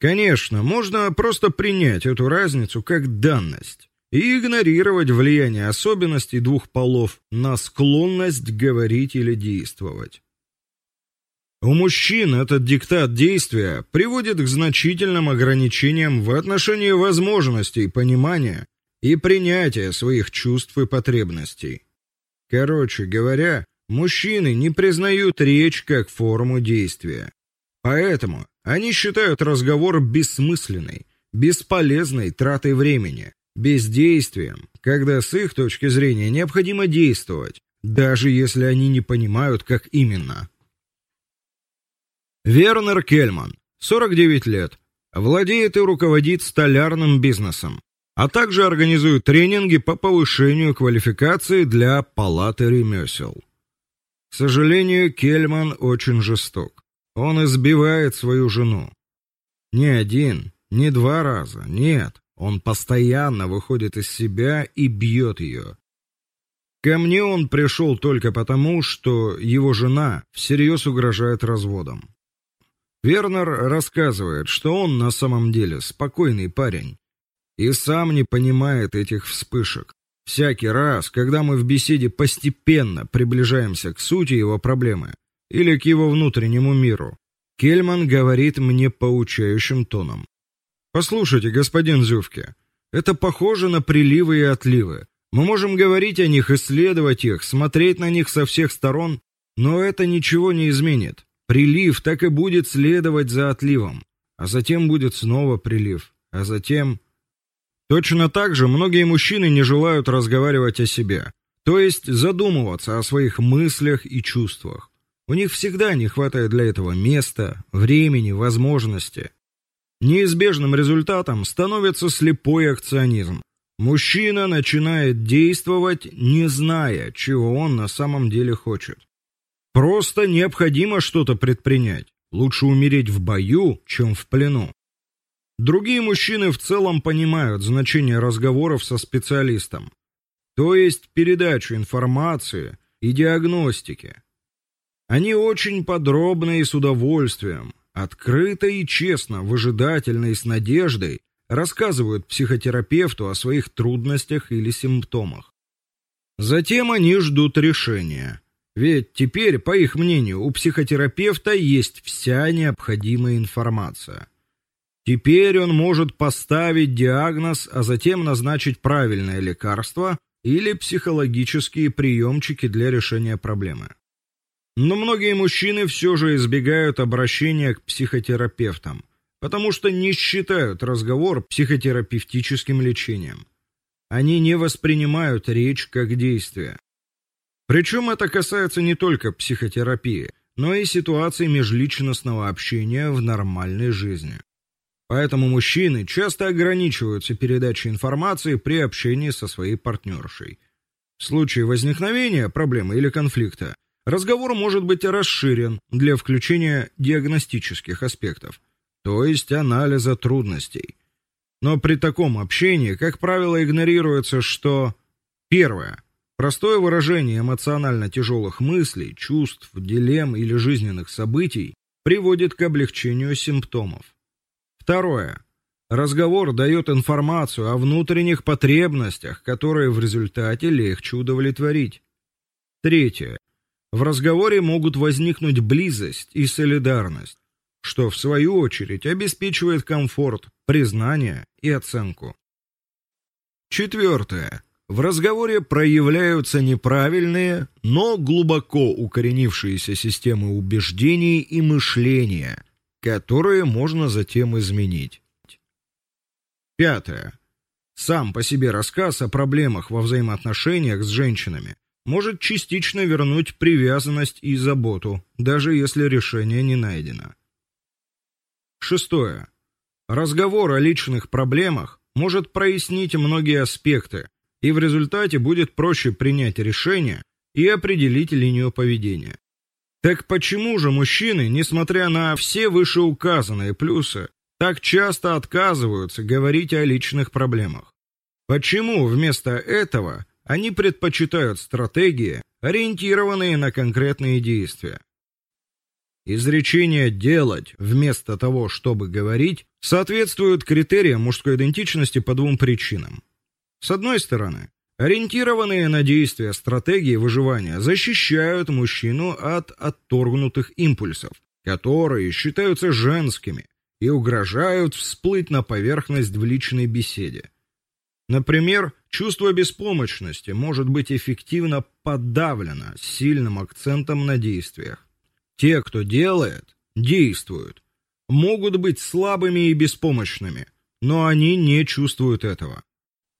Конечно, можно просто принять эту разницу как данность и игнорировать влияние особенностей двух полов на склонность говорить или действовать. У мужчин этот диктат действия приводит к значительным ограничениям в отношении возможностей понимания и принятия своих чувств и потребностей. Короче говоря, мужчины не признают речь как форму действия. Поэтому они считают разговор бессмысленной, бесполезной тратой времени, бездействием, когда с их точки зрения необходимо действовать, даже если они не понимают, как именно. Вернер Кельман, 49 лет, владеет и руководит столярным бизнесом, а также организует тренинги по повышению квалификации для палаты ремесел. К сожалению, Кельман очень жесток. Он избивает свою жену. Не один, не два раза, нет. Он постоянно выходит из себя и бьет ее. Ко мне он пришел только потому, что его жена всерьез угрожает разводом. Вернер рассказывает, что он на самом деле спокойный парень и сам не понимает этих вспышек. Всякий раз, когда мы в беседе постепенно приближаемся к сути его проблемы, или к его внутреннему миру. Кельман говорит мне поучающим тоном: "Послушайте, господин Зювке, это похоже на приливы и отливы. Мы можем говорить о них, исследовать их, смотреть на них со всех сторон, но это ничего не изменит. Прилив так и будет следовать за отливом, а затем будет снова прилив, а затем Точно так же многие мужчины не желают разговаривать о себе, то есть задумываться о своих мыслях и чувствах. У них всегда не хватает для этого места, времени, возможности. Неизбежным результатом становится слепой акционизм. Мужчина начинает действовать, не зная, чего он на самом деле хочет. Просто необходимо что-то предпринять. Лучше умереть в бою, чем в плену. Другие мужчины в целом понимают значение разговоров со специалистом, то есть передачу информации и диагностики. Они очень подробно и с удовольствием, открыто и честно, выжидательно и с надеждой рассказывают психотерапевту о своих трудностях или симптомах. Затем они ждут решения. Ведь теперь, по их мнению, у психотерапевта есть вся необходимая информация. Теперь он может поставить диагноз, а затем назначить правильное лекарство или психологические приемчики для решения проблемы. Но многие мужчины все же избегают обращения к психотерапевтам, потому что не считают разговор психотерапевтическим лечением. Они не воспринимают речь как действие. Причем это касается не только психотерапии, но и ситуаций межличностного общения в нормальной жизни. Поэтому мужчины часто ограничиваются передачей информации при общении со своей партнершей. В случае возникновения проблемы или конфликта разговор может быть расширен для включения диагностических аспектов, то есть анализа трудностей. Но при таком общении, как правило, игнорируется, что первое простое выражение эмоционально тяжелых мыслей, чувств, дилемм или жизненных событий приводит к облегчению симптомов. Второе. Разговор дает информацию о внутренних потребностях, которые в результате легче удовлетворить. Третье. В разговоре могут возникнуть близость и солидарность, что в свою очередь обеспечивает комфорт, признание и оценку. Четвертое. В разговоре проявляются неправильные, но глубоко укоренившиеся системы убеждений и мышления, которые можно затем изменить. Пятое. Сам по себе рассказ о проблемах во взаимоотношениях с женщинами может частично вернуть привязанность и заботу, даже если решение не найдено. Шестое. Разговор о личных проблемах может прояснить многие аспекты, и в результате будет проще принять решение и определить линию поведения. Так почему же мужчины, несмотря на все вышеуказанные плюсы, так часто отказываются говорить о личных проблемах? Почему вместо этого они предпочитают стратегии, ориентированные на конкретные действия? Изречение делать вместо того, чтобы говорить, соответствует критериям мужской идентичности по двум причинам. С одной стороны, Ориентированные на действия стратегии выживания защищают мужчину от отторгнутых импульсов, которые считаются женскими и угрожают всплыть на поверхность в личной беседе. Например, чувство беспомощности может быть эффективно подавлено сильным акцентом на действиях. Те, кто делает, действуют, могут быть слабыми и беспомощными, но они не чувствуют этого.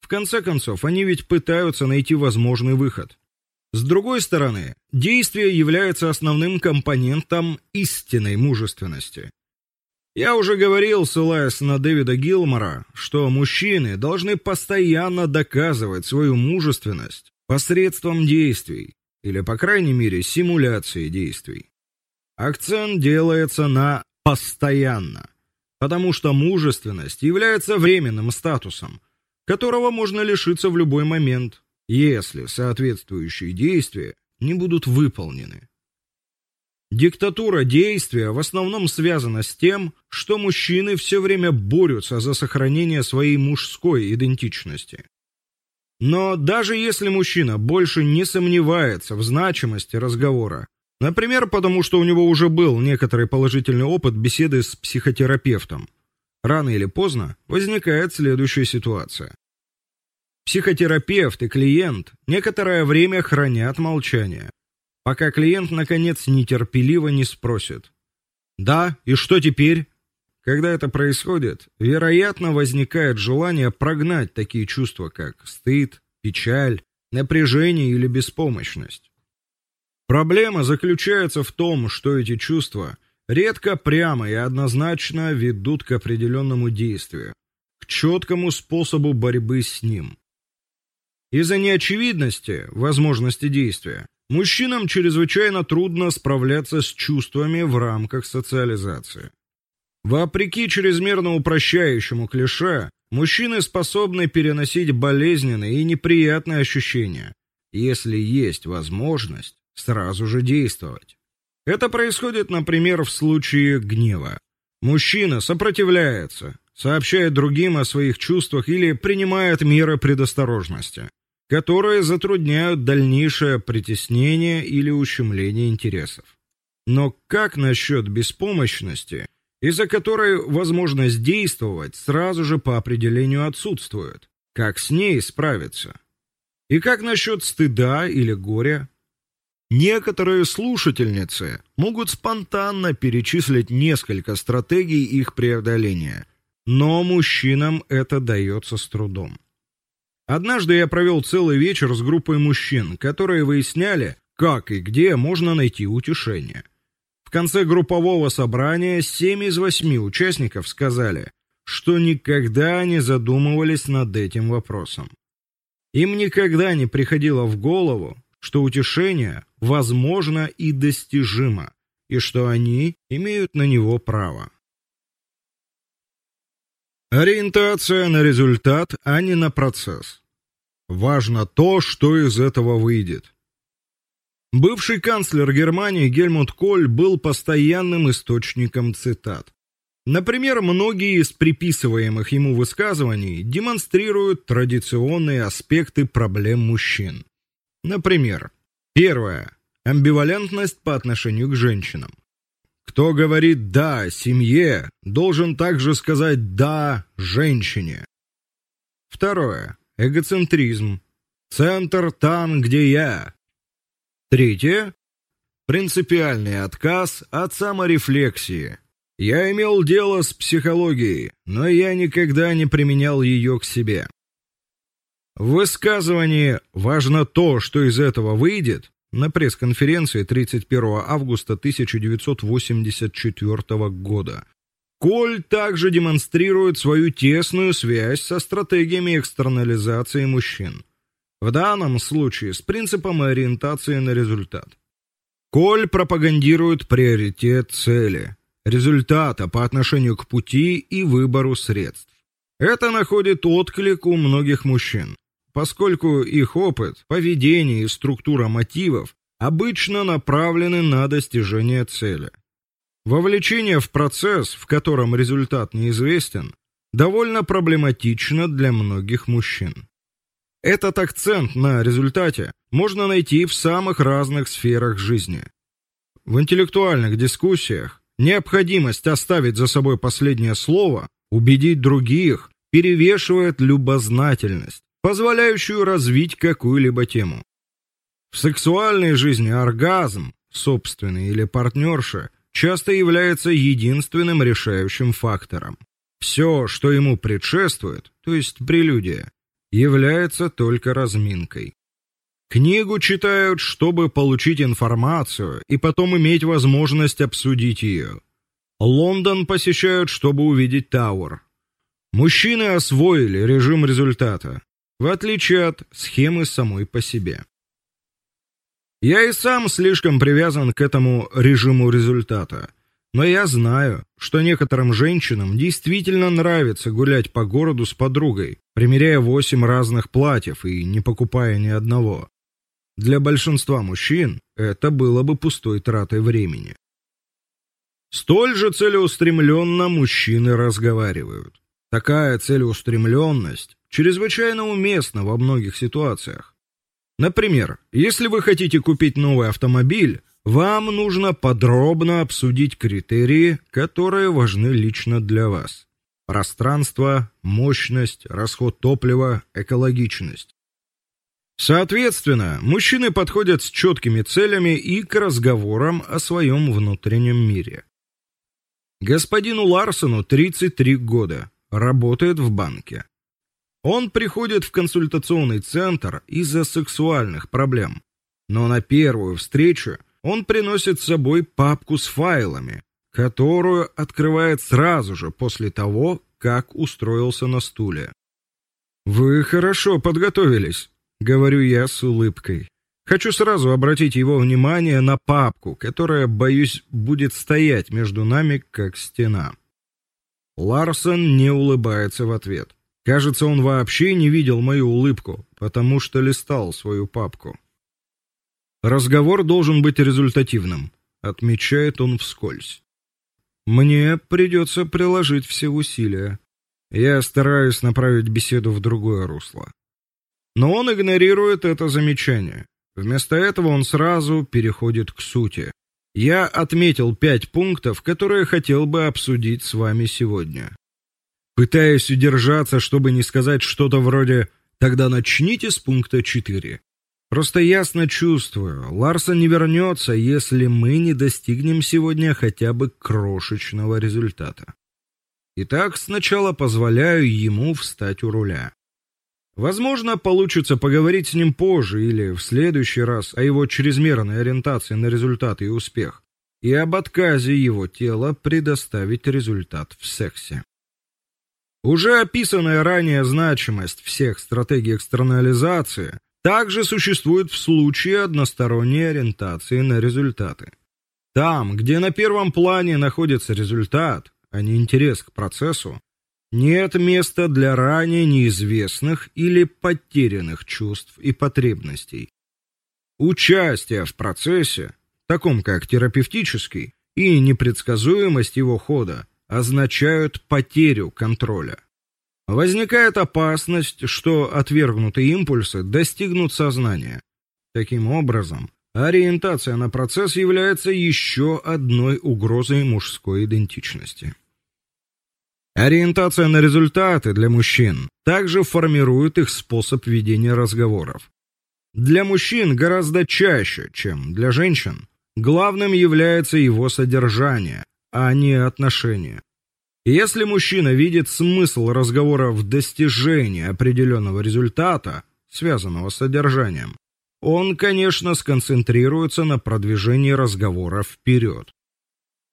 В конце концов, они ведь пытаются найти возможный выход. С другой стороны, действие является основным компонентом истинной мужественности. Я уже говорил, ссылаясь на Дэвида Гилмора, что мужчины должны постоянно доказывать свою мужественность посредством действий, или по крайней мере, симуляции действий. Акцент делается на постоянно, потому что мужественность является временным статусом, которого можно лишиться в любой момент, если соответствующие действия не будут выполнены. Диктатура действия в основном связана с тем, что мужчины все время борются за сохранение своей мужской идентичности. Но даже если мужчина больше не сомневается в значимости разговора, например, потому что у него уже был некоторый положительный опыт беседы с психотерапевтом, Рано или поздно возникает следующая ситуация. Психотерапевт и клиент некоторое время хранят молчание, пока клиент наконец нетерпеливо не спросит: "Да, и что теперь?" Когда это происходит, вероятно, возникает желание прогнать такие чувства, как стыд, печаль, напряжение или беспомощность. Проблема заключается в том, что эти чувства редко прямо и однозначно ведут к определенному действию, к четкому способу борьбы с ним. Из-за неочевидности возможности действия мужчинам чрезвычайно трудно справляться с чувствами в рамках социализации. Вопреки чрезмерно упрощающему клише, мужчины способны переносить болезненные и неприятные ощущения, если есть возможность сразу же действовать. Это происходит, например, в случае гнева. Мужчина сопротивляется, сообщает другим о своих чувствах или принимает меры предосторожности, которые затрудняют дальнейшее притеснение или ущемление интересов. Но как насчет беспомощности, из-за которой возможность действовать сразу же по определению отсутствует? Как с ней справиться? И как насчет стыда или горя? Некоторые слушательницы могут спонтанно перечислить несколько стратегий их преодоления, но мужчинам это дается с трудом. Однажды я провел целый вечер с группой мужчин, которые выясняли, как и где можно найти утешение. В конце группового собрания семь из восьми участников сказали, что никогда не задумывались над этим вопросом. Им никогда не приходило в голову, что утешение возможно и достижимо, и что они имеют на него право. Ориентация на результат, а не на процесс. Важно то, что из этого выйдет. Бывший канцлер Германии Гельмут Коль был постоянным источником цитат. Например, многие из приписываемых ему высказываний демонстрируют традиционные аспекты проблем мужчин. Например, первое амбивалентность по отношению к женщинам. Кто говорит да семье, должен также сказать да женщине. Второе эгоцентризм. Центр там, где я. Третье принципиальный отказ от саморефлексии. Я имел дело с психологией, но я никогда не применял ее к себе. В высказывании важно то, что из этого выйдет, на пресс-конференции 31 августа 1984 года. Коль также демонстрирует свою тесную связь со стратегиями экстернализации мужчин. В данном случае с принципом ориентации на результат. Коль пропагандирует приоритет цели, результата по отношению к пути и выбору средств. Это находит отклик у многих мужчин поскольку их опыт, поведение и структура мотивов обычно направлены на достижение цели. Вовлечение в процесс, в котором результат неизвестен, довольно проблематично для многих мужчин. Этот акцент на результате можно найти в самых разных сферах жизни. В интеллектуальных дискуссиях необходимость оставить за собой последнее слово, убедить других, перевешивает любознательность, позволяющую развить какую-либо тему. В сексуальной жизни оргазм, собственный или партнерши, часто является единственным решающим фактором. Все, что ему предшествует, то есть прелюдия, является только разминкой. Книгу читают, чтобы получить информацию и потом иметь возможность обсудить ее. Лондон посещают, чтобы увидеть Тауэр. Мужчины освоили режим результата, в отличие от схемы самой по себе. Я и сам слишком привязан к этому режиму результата. Но я знаю, что некоторым женщинам действительно нравится гулять по городу с подругой, примеряя восемь разных платьев и не покупая ни одного. Для большинства мужчин это было бы пустой тратой времени. Столь же целеустремленно мужчины разговаривают. Такая целеустремленность чрезвычайно уместна во многих ситуациях. Например, если вы хотите купить новый автомобиль, вам нужно подробно обсудить критерии, которые важны лично для вас: пространство, мощность, расход топлива, экологичность. Соответственно, мужчины подходят с четкими целями и к разговорам о своем внутреннем мире. Господину Ларсону 33 года работает в банке. Он приходит в консультационный центр из-за сексуальных проблем. Но на первую встречу он приносит с собой папку с файлами, которую открывает сразу же после того, как устроился на стуле. Вы хорошо подготовились, говорю я с улыбкой. Хочу сразу обратить его внимание на папку, которая, боюсь, будет стоять между нами как стена. Ларсон не улыбается в ответ. Кажется, он вообще не видел мою улыбку, потому что листал свою папку. Разговор должен быть результативным, отмечает он вскользь. Мне придется приложить все усилия. Я стараюсь направить беседу в другое русло. Но он игнорирует это замечание. Вместо этого он сразу переходит к сути. Я отметил пять пунктов, которые хотел бы обсудить с вами сегодня. Пытаясь удержаться, чтобы не сказать что-то вроде Тогда начните с пункта 4. Просто ясно чувствую, Ларсон не вернется, если мы не достигнем сегодня хотя бы крошечного результата. Итак, сначала позволяю ему встать у руля. Возможно, получится поговорить с ним позже или в следующий раз о его чрезмерной ориентации на результаты и успех и об отказе его тела предоставить результат в сексе. Уже описанная ранее значимость всех стратегий экстернализации также существует в случае односторонней ориентации на результаты. Там, где на первом плане находится результат, а не интерес к процессу, нет места для ранее неизвестных или потерянных чувств и потребностей. Участие в процессе, таком как терапевтический, и непредсказуемость его хода означают потерю контроля. Возникает опасность, что отвергнутые импульсы достигнут сознания. Таким образом, ориентация на процесс является еще одной угрозой мужской идентичности. Ориентация на результаты для мужчин также формирует их способ ведения разговоров. Для мужчин гораздо чаще, чем для женщин, главным является его содержание, а не отношения. Если мужчина видит смысл разговора в достижении определенного результата, связанного с содержанием, он, конечно, сконцентрируется на продвижении разговора вперед.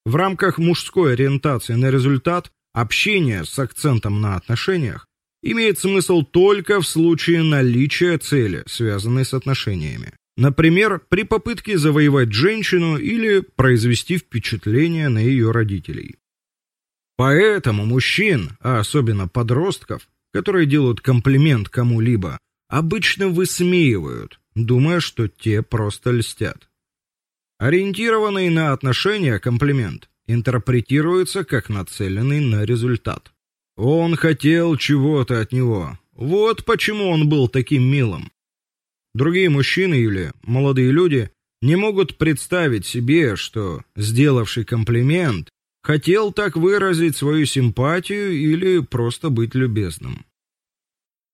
В рамках мужской ориентации на результат общение с акцентом на отношениях имеет смысл только в случае наличия цели, связанной с отношениями. Например, при попытке завоевать женщину или произвести впечатление на ее родителей. Поэтому мужчин, а особенно подростков, которые делают комплимент кому-либо, обычно высмеивают, думая, что те просто льстят. Ориентированный на отношения комплимент интерпретируется как нацеленный на результат. Он хотел чего-то от него. Вот почему он был таким милым. Другие мужчины или молодые люди не могут представить себе, что сделавший комплимент хотел так выразить свою симпатию или просто быть любезным.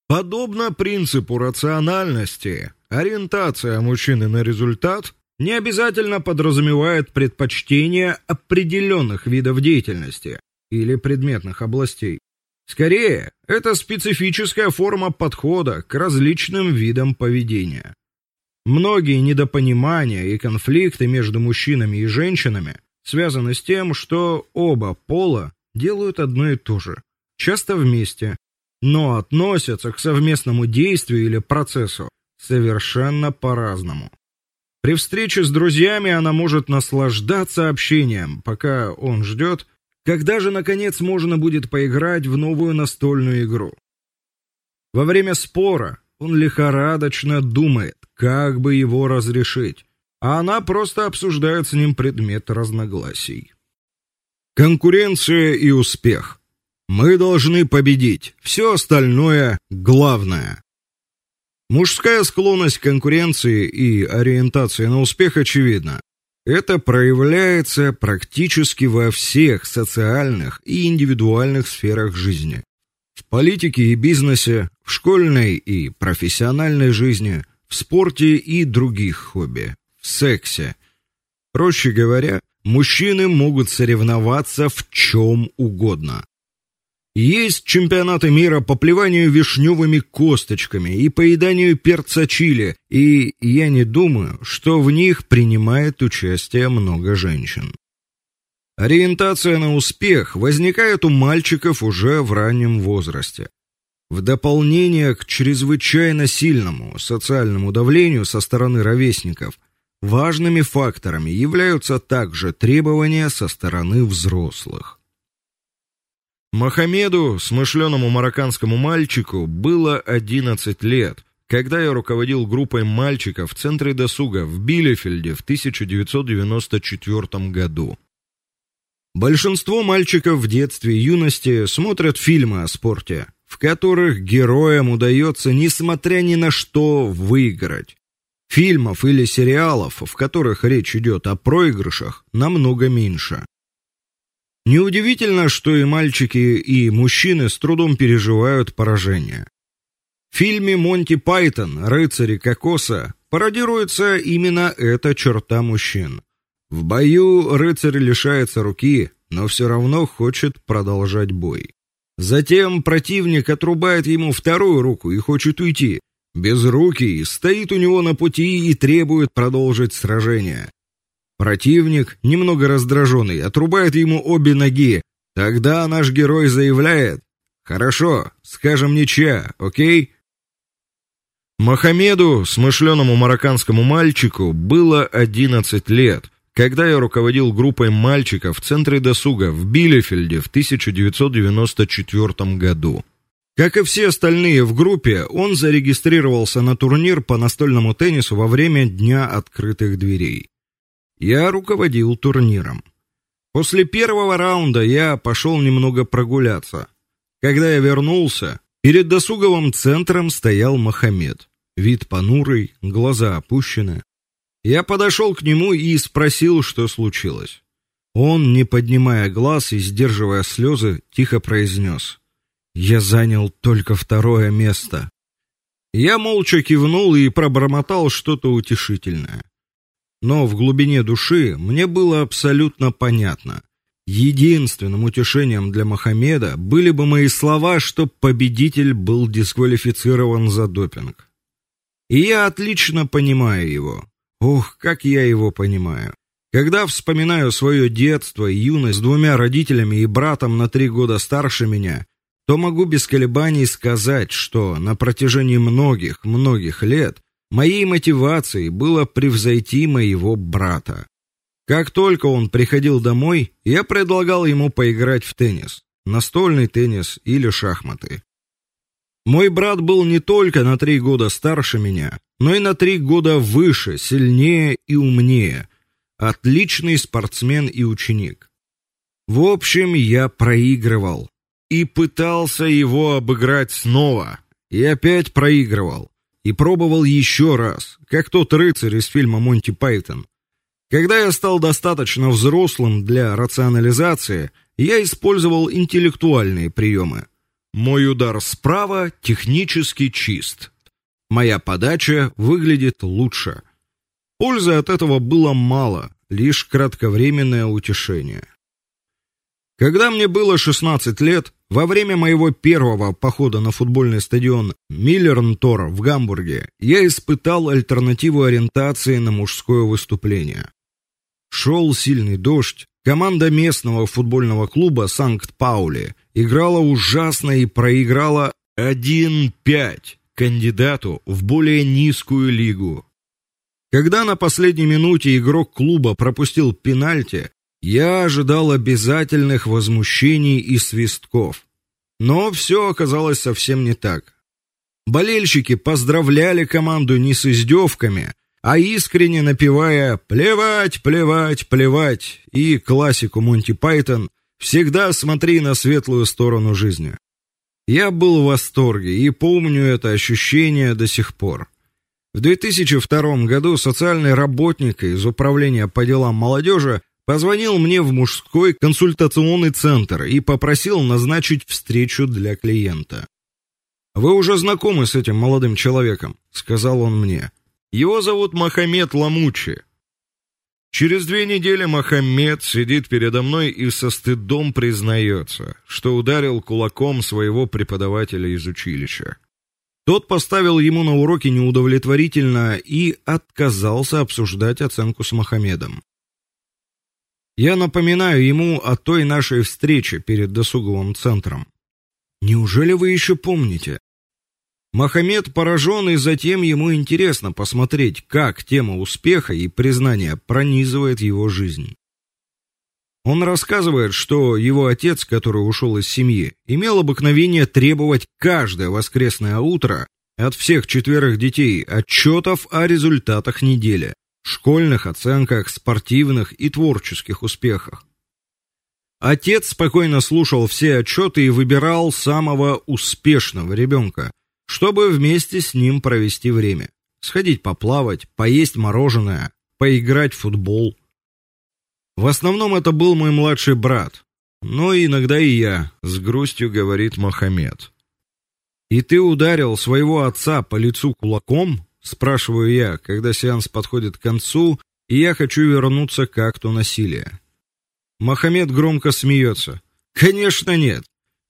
Подобно принципу рациональности, ориентация мужчины на результат не обязательно подразумевает предпочтение определенных видов деятельности или предметных областей. Скорее, это специфическая форма подхода к различным видам поведения. Многие недопонимания и конфликты между мужчинами и женщинами связаны с тем, что оба пола делают одно и то же, часто вместе, но относятся к совместному действию или процессу совершенно по-разному. При встрече с друзьями она может наслаждаться общением, пока он ждет, когда же наконец можно будет поиграть в новую настольную игру. Во время спора он лихорадочно думает, как бы его разрешить, а она просто обсуждает с ним предмет разногласий. Конкуренция и успех. Мы должны победить. Все остальное главное. Мужская склонность к конкуренции и ориентация на успех очевидна. Это проявляется практически во всех социальных и индивидуальных сферах жизни. В политике и бизнесе, в школьной и профессиональной жизни, в спорте и других хобби, в сексе. Проще говоря, мужчины могут соревноваться в чем угодно. Есть чемпионаты мира по плеванию вишневыми косточками и поеданию перца чили, и я не думаю, что в них принимает участие много женщин. Ориентация на успех возникает у мальчиков уже в раннем возрасте. В дополнение к чрезвычайно сильному социальному давлению со стороны ровесников, важными факторами являются также требования со стороны взрослых. Мохаммеду, смышленому марокканскому мальчику, было 11 лет, когда я руководил группой мальчиков в центре досуга в Билефельде в 1994 году. Большинство мальчиков в детстве и юности смотрят фильмы о спорте, в которых героям удается, несмотря ни на что, выиграть. Фильмов или сериалов, в которых речь идет о проигрышах, намного меньше. Неудивительно, что и мальчики, и мужчины с трудом переживают поражение. В фильме Монти Пайтон Рыцари кокоса пародируется именно эта черта мужчин. В бою рыцарь лишается руки, но все равно хочет продолжать бой. Затем противник отрубает ему вторую руку и хочет уйти. Без руки стоит у него на пути и требует продолжить сражение. Противник, немного раздраженный, отрубает ему обе ноги. Тогда наш герой заявляет: "Хорошо, скажем ничья, о'кей?" Мохаммеду, смышленому марокканскому мальчику, было 11 лет когда я руководил группой мальчиков в центре досуга в Билефельде в 1994 году. Как и все остальные в группе, он зарегистрировался на турнир по настольному теннису во время дня открытых дверей. Я руководил турниром. После первого раунда я пошел немного прогуляться. Когда я вернулся, перед досуговым центром стоял Мохаммед. Вид понурый, глаза опущены. Я подошел к нему и спросил, что случилось. Он, не поднимая глаз и сдерживая слезы, тихо произнес: "Я занял только второе место". Я молча кивнул и пробормотал что-то утешительное. Но в глубине души мне было абсолютно понятно. Единственным утешением для Мохаммеда были бы мои слова, что победитель был дисквалифицирован за допинг. И я отлично понимаю его. Ох, как я его понимаю. Когда вспоминаю свое детство и юность с двумя родителями и братом на три года старше меня, то могу без колебаний сказать, что на протяжении многих, многих лет моей мотивацией было превзойти моего брата. Как только он приходил домой, я предлагал ему поиграть в теннис, настольный теннис или шахматы. Мой брат был не только на три года старше меня, но и на три года выше, сильнее и умнее. Отличный спортсмен и ученик. В общем, я проигрывал и пытался его обыграть снова, и опять проигрывал, и пробовал еще раз, как тот рыцарь из фильма Монти Пайтон. Когда я стал достаточно взрослым для рационализации, я использовал интеллектуальные приемы. Мой удар справа технически чист. Моя подача выглядит лучше. Пользы от этого было мало, лишь кратковременное утешение. Когда мне было 16 лет, во время моего первого похода на футбольный стадион Миллерн-Тор в Гамбурге, я испытал альтернативу ориентации на мужское выступление. Шел сильный дождь, команда местного футбольного клуба Санкт-Паули играла ужасно и проиграла 1-5 кандидату в более низкую лигу. Когда на последней минуте игрок клуба пропустил пенальти, я ожидал обязательных возмущений и свистков. Но все оказалось совсем не так. Болельщики поздравляли команду не с издевками, а искренне напевая «Плевать, плевать, плевать» и классику Монти Пайтон Всегда смотри на светлую сторону жизни. Я был в восторге и помню это ощущение до сих пор. В 2002 году социальный работник из управления по делам молодежи позвонил мне в мужской консультационный центр и попросил назначить встречу для клиента. Вы уже знакомы с этим молодым человеком, сказал он мне. Его зовут Мохаммед Ламучи. Через две недели Мохаммед сидит передо мной и со стыдом признается, что ударил кулаком своего преподавателя из училища. Тот поставил ему на уроке неудовлетворительно и отказался обсуждать оценку с Мохаммедом. Я напоминаю ему о той нашей встрече перед досуговым центром. Неужели вы еще помните? Мохаммед поражен, и затем ему интересно посмотреть, как тема успеха и признания пронизывает его жизнь. Он рассказывает, что его отец, который ушел из семьи, имел обыкновение требовать каждое воскресное утро от всех четверых детей отчетов о результатах недели, школьных оценках, спортивных и творческих успехах. Отец спокойно слушал все отчеты и выбирал самого успешного ребенка, чтобы вместе с ним провести время. Сходить поплавать, поесть мороженое, поиграть в футбол. В основном это был мой младший брат, но иногда и я, с грустью говорит Мохаммед. И ты ударил своего отца по лицу кулаком? Спрашиваю я, когда сеанс подходит к концу, и я хочу вернуться к акту насилия. Мохаммед громко смеется. Конечно, нет.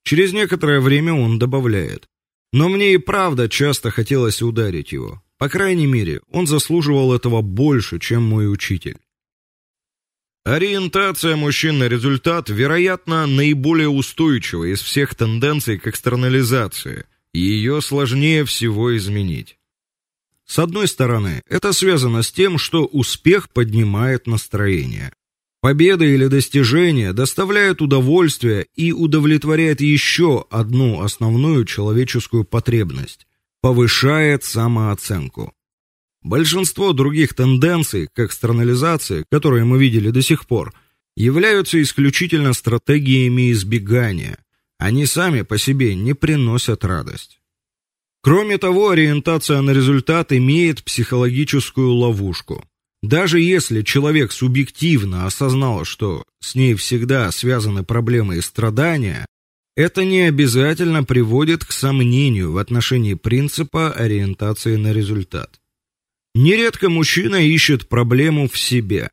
Через некоторое время он добавляет: "Но мне и правда часто хотелось ударить его. По крайней мере, он заслуживал этого больше, чем мой учитель". Ориентация мужчин на результат, вероятно, наиболее устойчивая из всех тенденций к экстернализации, ее сложнее всего изменить. С одной стороны, это связано с тем, что успех поднимает настроение. Победа или достижение доставляют удовольствие и удовлетворяет еще одну основную человеческую потребность повышает самооценку. Большинство других тенденций к экстернализации, которые мы видели до сих пор, являются исключительно стратегиями избегания. Они сами по себе не приносят радость. Кроме того, ориентация на результат имеет психологическую ловушку. Даже если человек субъективно осознал, что с ней всегда связаны проблемы и страдания, это не обязательно приводит к сомнению в отношении принципа ориентации на результат. Нередко мужчина ищет проблему в себе.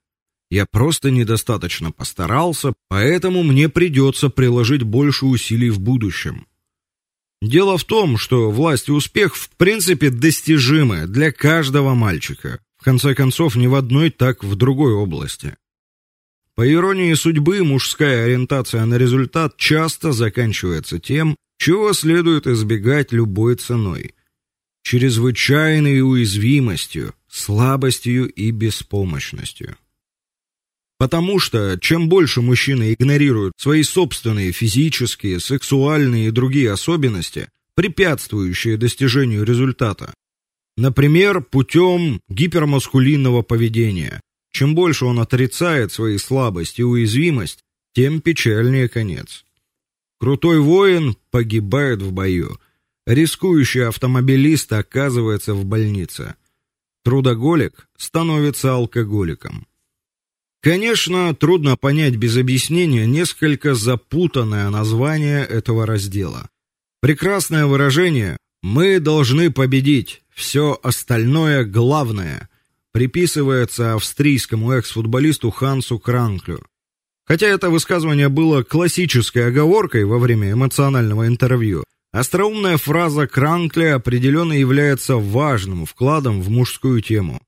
Я просто недостаточно постарался, поэтому мне придется приложить больше усилий в будущем. Дело в том, что власть и успех в принципе достижимы для каждого мальчика. В конце концов, ни в одной, так в другой области. По иронии судьбы, мужская ориентация на результат часто заканчивается тем, чего следует избегать любой ценой чрезвычайной уязвимостью, слабостью и беспомощностью. Потому что чем больше мужчины игнорирует свои собственные физические, сексуальные и другие особенности, препятствующие достижению результата, например, путем гипермаскулинного поведения, чем больше он отрицает свои слабости и уязвимость, тем печальнее конец. Крутой воин погибает в бою, Рискующий автомобилист оказывается в больнице. Трудоголик становится алкоголиком. Конечно, трудно понять без объяснения несколько запутанное название этого раздела. Прекрасное выражение мы должны победить, все остальное главное приписывается австрийскому экс-футболисту Хансу Кранклю. Хотя это высказывание было классической оговоркой во время эмоционального интервью, Остроумная фраза Кранкли определенно является важным вкладом в мужскую тему.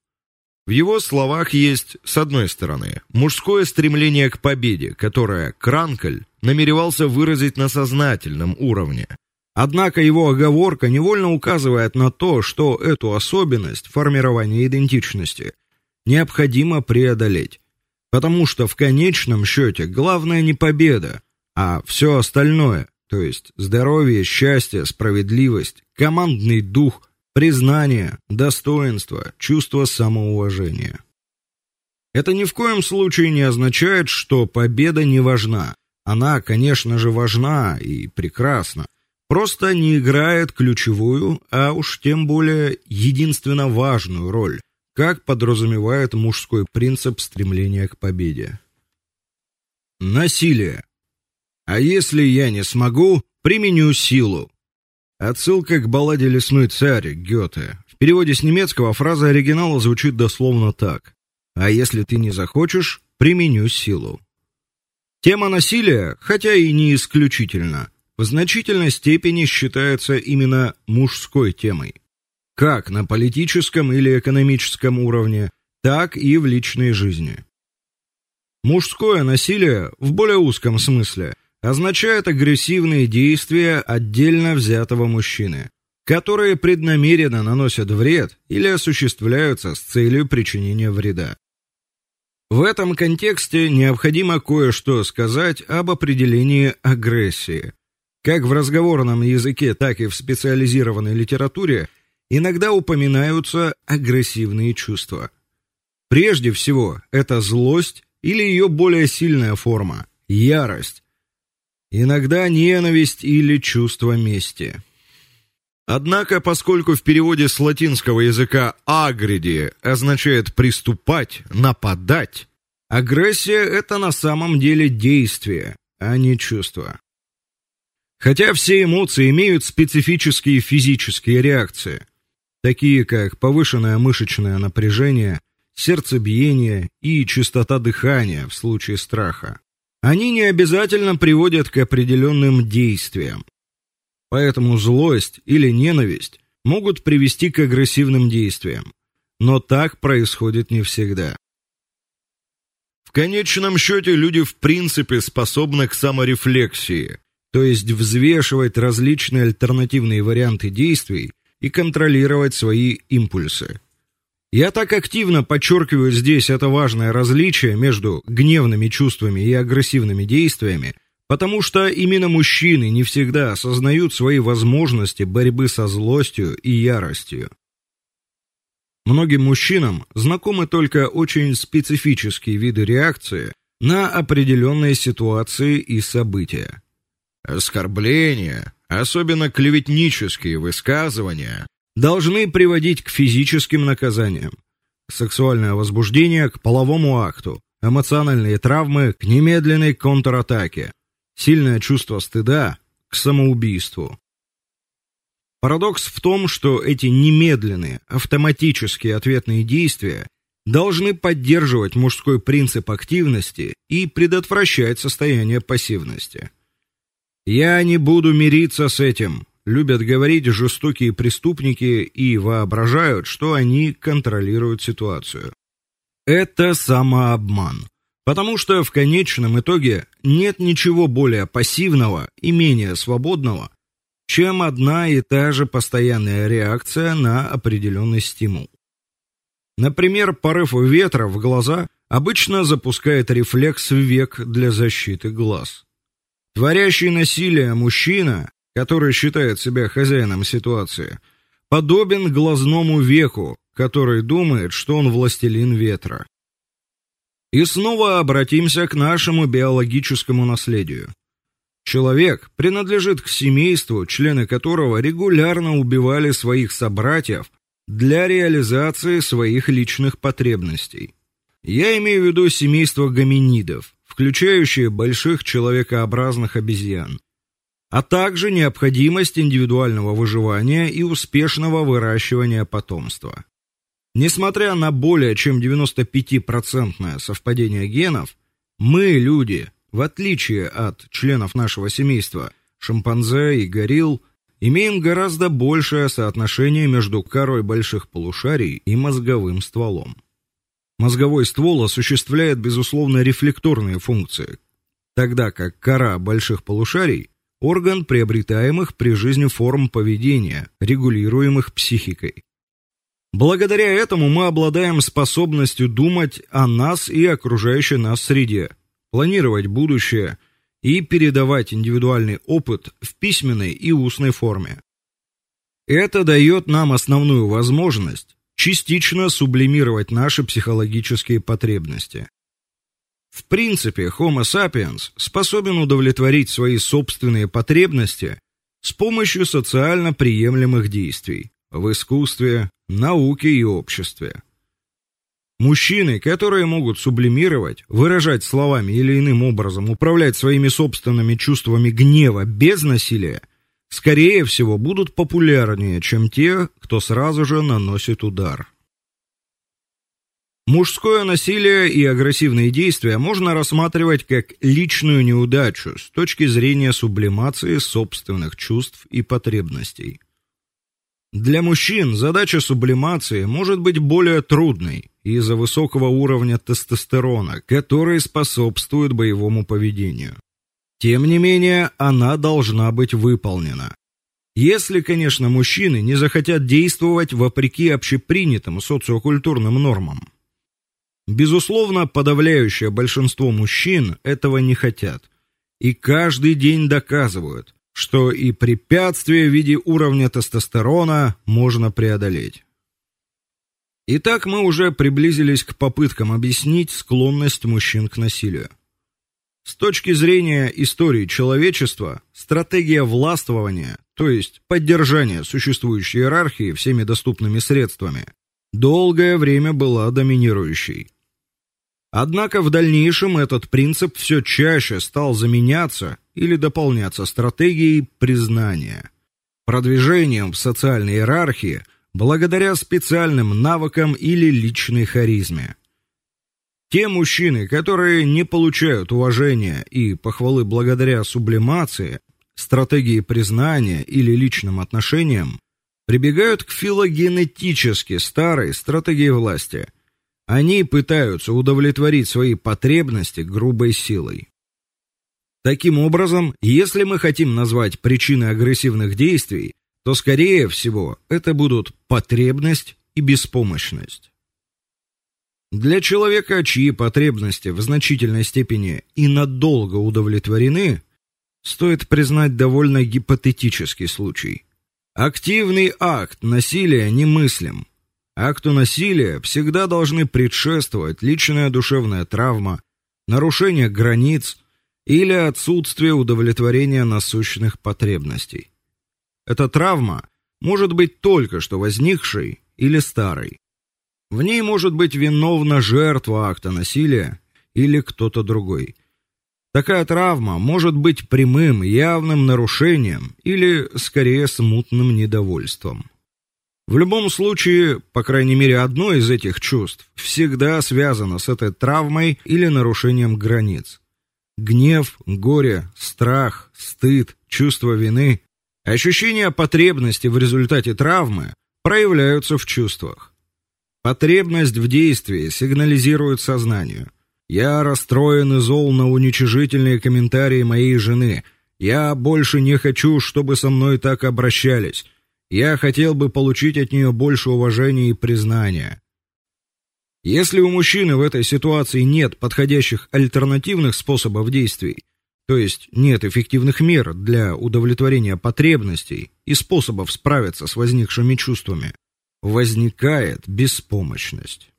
В его словах есть, с одной стороны, мужское стремление к победе, которое Кранкль намеревался выразить на сознательном уровне. Однако его оговорка невольно указывает на то, что эту особенность формирования идентичности необходимо преодолеть, потому что в конечном счете главное не победа, а все остальное то есть здоровье, счастье, справедливость, командный дух, признание, достоинство, чувство самоуважения. Это ни в коем случае не означает, что победа не важна. Она, конечно же, важна и прекрасна. Просто не играет ключевую, а уж тем более единственно важную роль, как подразумевает мужской принцип стремления к победе. Насилие а если я не смогу, применю силу. Отсылка к балладе Лесной царь Гёте. В переводе с немецкого фраза оригинала звучит дословно так: А если ты не захочешь, применю силу. Тема насилия, хотя и не исключительно, в значительной степени считается именно мужской темой. Как на политическом или экономическом уровне, так и в личной жизни. Мужское насилие в более узком смысле означает агрессивные действия отдельно взятого мужчины, которые преднамеренно наносят вред или осуществляются с целью причинения вреда. В этом контексте необходимо кое-что сказать об определении агрессии. Как в разговорном языке, так и в специализированной литературе иногда упоминаются агрессивные чувства. Прежде всего, это злость или ее более сильная форма ярость, иногда ненависть или чувство мести. Однако, поскольку в переводе с латинского языка агриди означает приступать, нападать, агрессия это на самом деле действие, а не чувство. Хотя все эмоции имеют специфические физические реакции, такие как повышенное мышечное напряжение, сердцебиение и частота дыхания в случае страха. Они не обязательно приводят к определенным действиям. Поэтому злость или ненависть могут привести к агрессивным действиям, но так происходит не всегда. В конечном счете люди в принципе способны к саморефлексии, то есть взвешивать различные альтернативные варианты действий и контролировать свои импульсы. Я так активно подчеркиваю здесь это важное различие между гневными чувствами и агрессивными действиями, потому что именно мужчины не всегда осознают свои возможности борьбы со злостью и яростью. Многим мужчинам знакомы только очень специфические виды реакции на определенные ситуации и события. Оскорбления, особенно клеветнические высказывания, должны приводить к физическим наказаниям. Сексуальное возбуждение к половому акту, эмоциональные травмы к немедленной контратаке, сильное чувство стыда к самоубийству. Парадокс в том, что эти немедленные, автоматические ответные действия должны поддерживать мужской принцип активности и предотвращать состояние пассивности. Я не буду мириться с этим, любят говорить жестокие преступники и воображают, что они контролируют ситуацию. Это самообман. Потому что в конечном итоге нет ничего более пассивного и менее свободного, чем одна и та же постоянная реакция на определенный стимул. Например, порыв ветра в глаза обычно запускает рефлекс век для защиты глаз. Творящий насилие мужчина, который считает себя хозяином ситуации, подобен глазному веку, который думает, что он властелин ветра. И снова обратимся к нашему биологическому наследию. Человек принадлежит к семейству, члены которого регулярно убивали своих собратьев для реализации своих личных потребностей. Я имею в виду семейство гоминидов, включающее больших человекообразных обезьян, а также необходимость индивидуального выживания и успешного выращивания потомства. Несмотря на более чем 95% совпадение генов, мы, люди, в отличие от членов нашего семейства, шимпанзе и горилл, имеем гораздо большее соотношение между корой больших полушарий и мозговым стволом. Мозговой ствол осуществляет безусловно рефлекторные функции, тогда как кора больших полушарий орган приобретаемых при жизни форм поведения, регулируемых психикой. Благодаря этому мы обладаем способностью думать о нас и окружающей нас среде, планировать будущее и передавать индивидуальный опыт в письменной и устной форме. Это дает нам основную возможность частично сублимировать наши психологические потребности. В принципе, Homo sapiens способен удовлетворить свои собственные потребности с помощью социально приемлемых действий в искусстве, науке и обществе. Мужчины, которые могут сублимировать, выражать словами или иным образом управлять своими собственными чувствами гнева без насилия, скорее всего, будут популярнее, чем те, кто сразу же наносит удар. Мужское насилие и агрессивные действия можно рассматривать как личную неудачу с точки зрения сублимации собственных чувств и потребностей. Для мужчин задача сублимации может быть более трудной из-за высокого уровня тестостерона, который способствует боевому поведению. Тем не менее, она должна быть выполнена. Если, конечно, мужчины не захотят действовать вопреки общепринятым социокультурным нормам. Безусловно, подавляющее большинство мужчин этого не хотят. И каждый день доказывают, что и препятствия в виде уровня тестостерона можно преодолеть. Итак, мы уже приблизились к попыткам объяснить склонность мужчин к насилию. С точки зрения истории человечества, стратегия властвования, то есть поддержания существующей иерархии всеми доступными средствами, долгое время была доминирующей. Однако в дальнейшем этот принцип все чаще стал заменяться или дополняться стратегией признания, продвижением в социальной иерархии благодаря специальным навыкам или личной харизме. Те мужчины, которые не получают уважения и похвалы благодаря сублимации, стратегии признания или личным отношениям, прибегают к филогенетически старой стратегии власти. Они пытаются удовлетворить свои потребности грубой силой. Таким образом, если мы хотим назвать причины агрессивных действий, то скорее всего, это будут потребность и беспомощность. Для человека, чьи потребности в значительной степени и надолго удовлетворены, стоит признать довольно гипотетический случай. Активный акт насилия немыслим. Акту насилия всегда должны предшествовать личная душевная травма, нарушение границ или отсутствие удовлетворения насущных потребностей. Эта травма может быть только что возникшей или старой. В ней может быть виновна жертва акта насилия или кто-то другой. Такая травма может быть прямым, явным нарушением или скорее смутным недовольством. В любом случае, по крайней мере, одно из этих чувств всегда связано с этой травмой или нарушением границ. Гнев, горе, страх, стыд, чувство вины, ощущение потребности в результате травмы проявляются в чувствах. Потребность в действии сигнализирует сознанию. Я расстроен и зол на уничижительные комментарии моей жены. Я больше не хочу, чтобы со мной так обращались. Я хотел бы получить от нее больше уважения и признания. Если у мужчины в этой ситуации нет подходящих альтернативных способов действий, то есть нет эффективных мер для удовлетворения потребностей и способов справиться с возникшими чувствами, возникает беспомощность.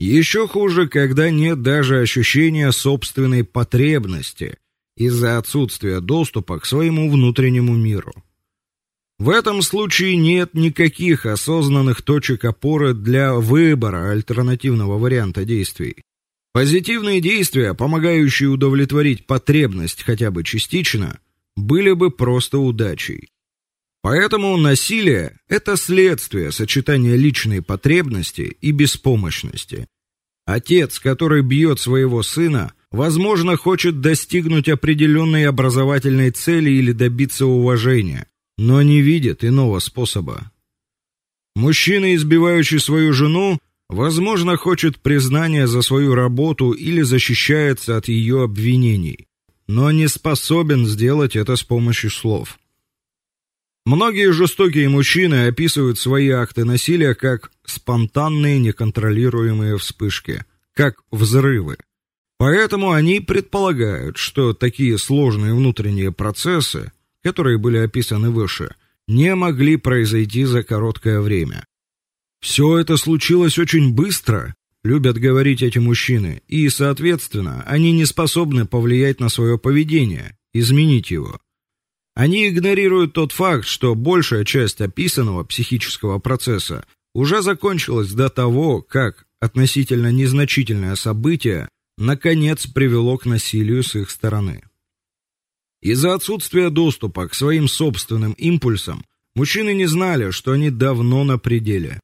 Еще хуже, когда нет даже ощущения собственной потребности из-за отсутствия доступа к своему внутреннему миру. В этом случае нет никаких осознанных точек опоры для выбора альтернативного варианта действий. Позитивные действия, помогающие удовлетворить потребность хотя бы частично, были бы просто удачей. Поэтому насилие это следствие сочетания личной потребности и беспомощности. Отец, который бьет своего сына, возможно, хочет достигнуть определенной образовательной цели или добиться уважения, но не видит иного способа. Мужчина, избивающий свою жену, возможно, хочет признания за свою работу или защищается от ее обвинений, но не способен сделать это с помощью слов. Многие жестокие мужчины описывают свои акты насилия как спонтанные неконтролируемые вспышки, как взрывы. Поэтому они предполагают, что такие сложные внутренние процессы, которые были описаны выше, не могли произойти за короткое время. Все это случилось очень быстро, любят говорить эти мужчины, и, соответственно, они не способны повлиять на свое поведение, изменить его. Они игнорируют тот факт, что большая часть описанного психического процесса уже закончилась до того, как относительно незначительное событие наконец привело к насилию с их стороны. Из-за отсутствия доступа к своим собственным импульсам мужчины не знали, что они давно на пределе.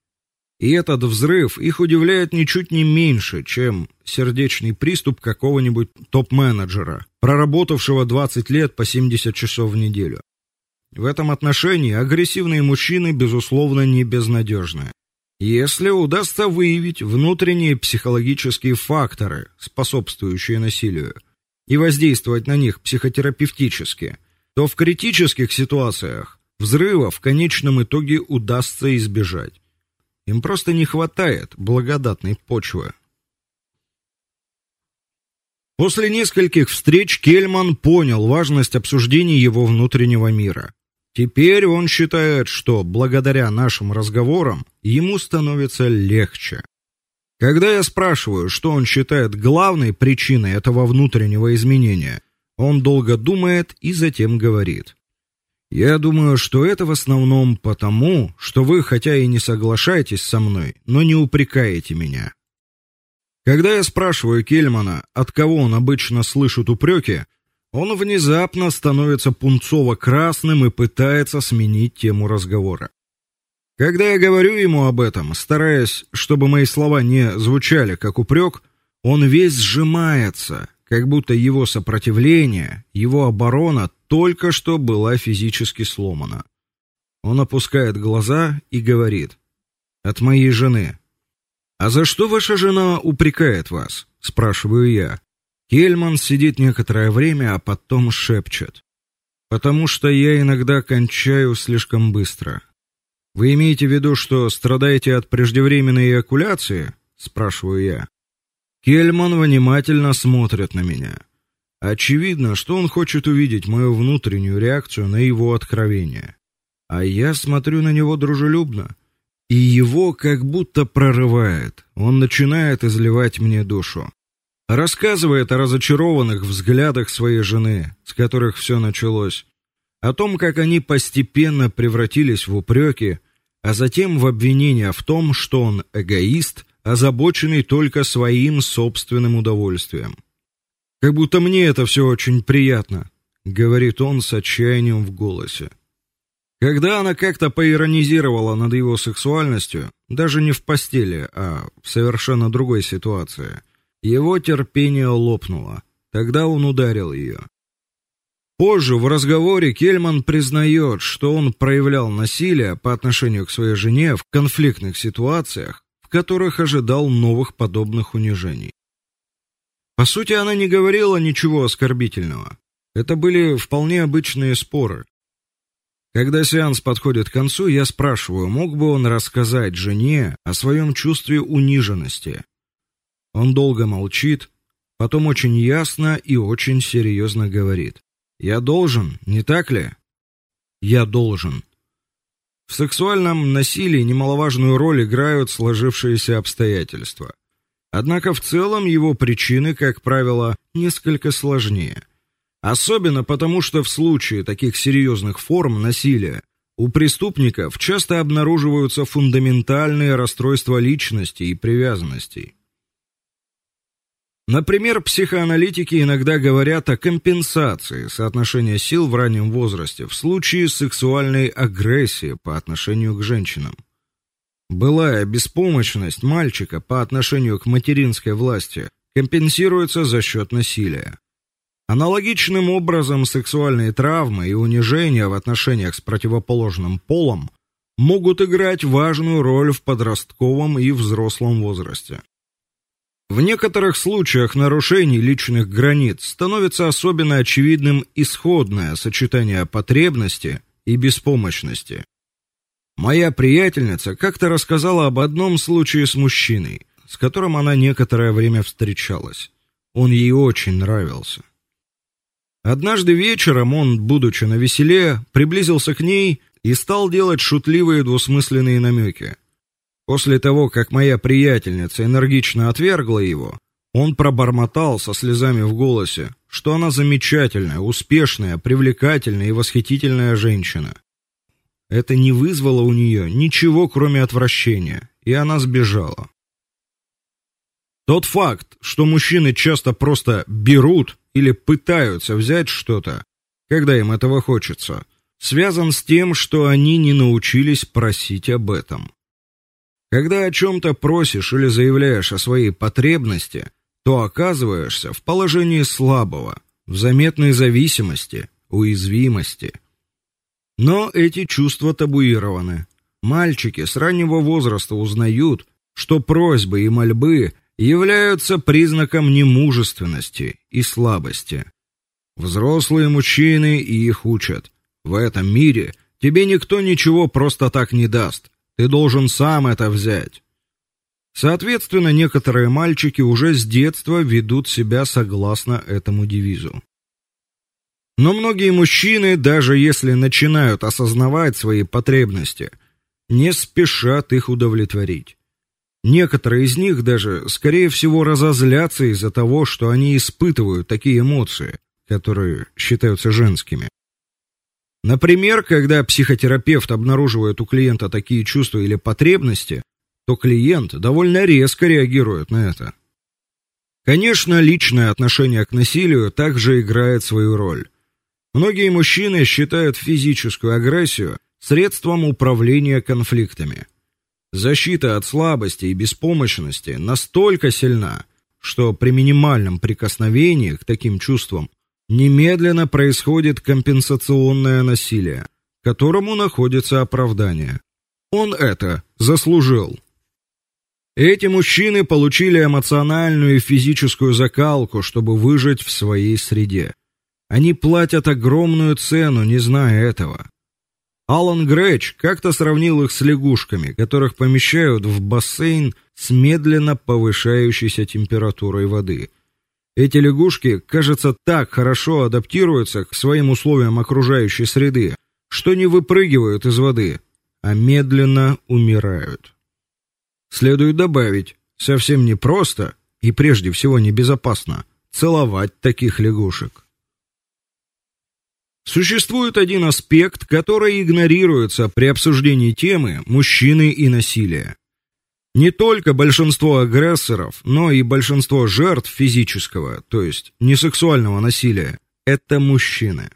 И этот взрыв их удивляет ничуть не меньше, чем сердечный приступ какого-нибудь топ-менеджера, проработавшего 20 лет по 70 часов в неделю. В этом отношении агрессивные мужчины безусловно не безнадежны. Если удастся выявить внутренние психологические факторы, способствующие насилию, и воздействовать на них психотерапевтически, то в критических ситуациях взрыва в конечном итоге удастся избежать. Им просто не хватает благодатной почвы. После нескольких встреч Кельман понял важность обсуждения его внутреннего мира. Теперь он считает, что благодаря нашим разговорам ему становится легче. Когда я спрашиваю, что он считает главной причиной этого внутреннего изменения, он долго думает и затем говорит: "Я думаю, что это в основном потому, что вы хотя и не соглашаетесь со мной, но не упрекаете меня". Когда я спрашиваю Кельмана, от кого он обычно слышит упреки, он внезапно становится пунцово-красным и пытается сменить тему разговора. Когда я говорю ему об этом, стараясь, чтобы мои слова не звучали как упрек, он весь сжимается, как будто его сопротивление, его оборона только что была физически сломана. Он опускает глаза и говорит: "От моей жены". "А за что ваша жена упрекает вас?" спрашиваю я. Кельман сидит некоторое время, а потом шепчет: "Потому что я иногда кончаю слишком быстро". Вы имеете в виду, что страдаете от преждевременной эякуляции? спрашиваю я. Кельман внимательно смотрит на меня. Очевидно, что он хочет увидеть мою внутреннюю реакцию на его откровение. А я смотрю на него дружелюбно, и его как будто прорывает. Он начинает изливать мне душу. Рассказывает о разочарованных взглядах своей жены, с которых все началось, о том, как они постепенно превратились в упреки, а затем в обвинение в том, что он эгоист, озабоченный только своим собственным удовольствием. Как будто мне это все очень приятно, говорит он с отчаянием в голосе. Когда она как-то поиронизировала над его сексуальностью, даже не в постели, а в совершенно другой ситуации, его терпение лопнуло. Тогда он ударил ее. Позже в разговоре Кельман признает, что он проявлял насилие по отношению к своей жене в конфликтных ситуациях, в которых ожидал новых подобных унижений. По сути, она не говорила ничего оскорбительного. Это были вполне обычные споры. Когда сеанс подходит к концу, я спрашиваю, мог бы он рассказать жене о своем чувстве униженности. Он долго молчит, потом очень ясно и очень серьезно говорит: я должен, не так ли? Я должен. В сексуальном насилии немаловажную роль играют сложившиеся обстоятельства. Однако в целом его причины, как правило, несколько сложнее. Особенно потому, что в случае таких серьезных форм насилия у преступников часто обнаруживаются фундаментальные расстройства личности и привязанностей. Например, психоаналитики иногда говорят о компенсации соотношения сил в раннем возрасте в случае сексуальной агрессии по отношению к женщинам. Былая беспомощность мальчика по отношению к материнской власти компенсируется за счет насилия. Аналогичным образом сексуальные травмы и унижения в отношениях с противоположным полом могут играть важную роль в подростковом и взрослом возрасте. В некоторых случаях нарушений личных границ становится особенно очевидным исходное сочетание потребности и беспомощности. Моя приятельница как-то рассказала об одном случае с мужчиной, с которым она некоторое время встречалась. Он ей очень нравился. Однажды вечером он, будучи на веселе, приблизился к ней и стал делать шутливые двусмысленные намеки. После того, как моя приятельница энергично отвергла его, он пробормотал со слезами в голосе, что она замечательная, успешная, привлекательная и восхитительная женщина. Это не вызвало у нее ничего, кроме отвращения, и она сбежала. Тот факт, что мужчины часто просто берут или пытаются взять что-то, когда им этого хочется, связан с тем, что они не научились просить об этом. Когда о чем то просишь или заявляешь о своей потребности, то оказываешься в положении слабого, в заметной зависимости, уязвимости. Но эти чувства табуированы. Мальчики с раннего возраста узнают, что просьбы и мольбы являются признаком немужественности и слабости. Взрослые мужчины их учат. В этом мире тебе никто ничего просто так не даст. Ты должен сам это взять. Соответственно, некоторые мальчики уже с детства ведут себя согласно этому девизу. Но многие мужчины, даже если начинают осознавать свои потребности, не спешат их удовлетворить. Некоторые из них даже, скорее всего, разозлятся из-за того, что они испытывают такие эмоции, которые считаются женскими. Например, когда психотерапевт обнаруживает у клиента такие чувства или потребности, то клиент довольно резко реагирует на это. Конечно, личное отношение к насилию также играет свою роль. Многие мужчины считают физическую агрессию средством управления конфликтами. Защита от слабости и беспомощности настолько сильна, что при минимальном прикосновении к таким чувствам немедленно происходит компенсационное насилие, которому находится оправдание. Он это заслужил. Эти мужчины получили эмоциональную и физическую закалку, чтобы выжить в своей среде. Они платят огромную цену, не зная этого. Алан Грэч как-то сравнил их с лягушками, которых помещают в бассейн с медленно повышающейся температурой воды. Эти лягушки, кажется, так хорошо адаптируются к своим условиям окружающей среды, что не выпрыгивают из воды, а медленно умирают. Следует добавить, совсем не просто и прежде всего небезопасно целовать таких лягушек. Существует один аспект, который игнорируется при обсуждении темы мужчины и насилия. Не только большинство агрессоров, но и большинство жертв физического, то есть несексуального насилия это мужчины.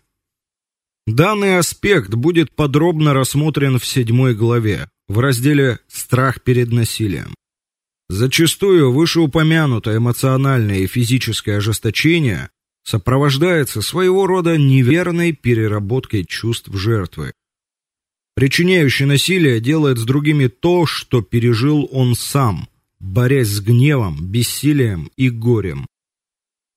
Данный аспект будет подробно рассмотрен в седьмой главе в разделе Страх перед насилием. Зачастую вышеупомянутое эмоциональное и физическое ожесточение сопровождается своего рода неверной переработкой чувств жертвы. Причиняющий насилие делает с другими то, что пережил он сам, борясь с гневом, бессилием и горем.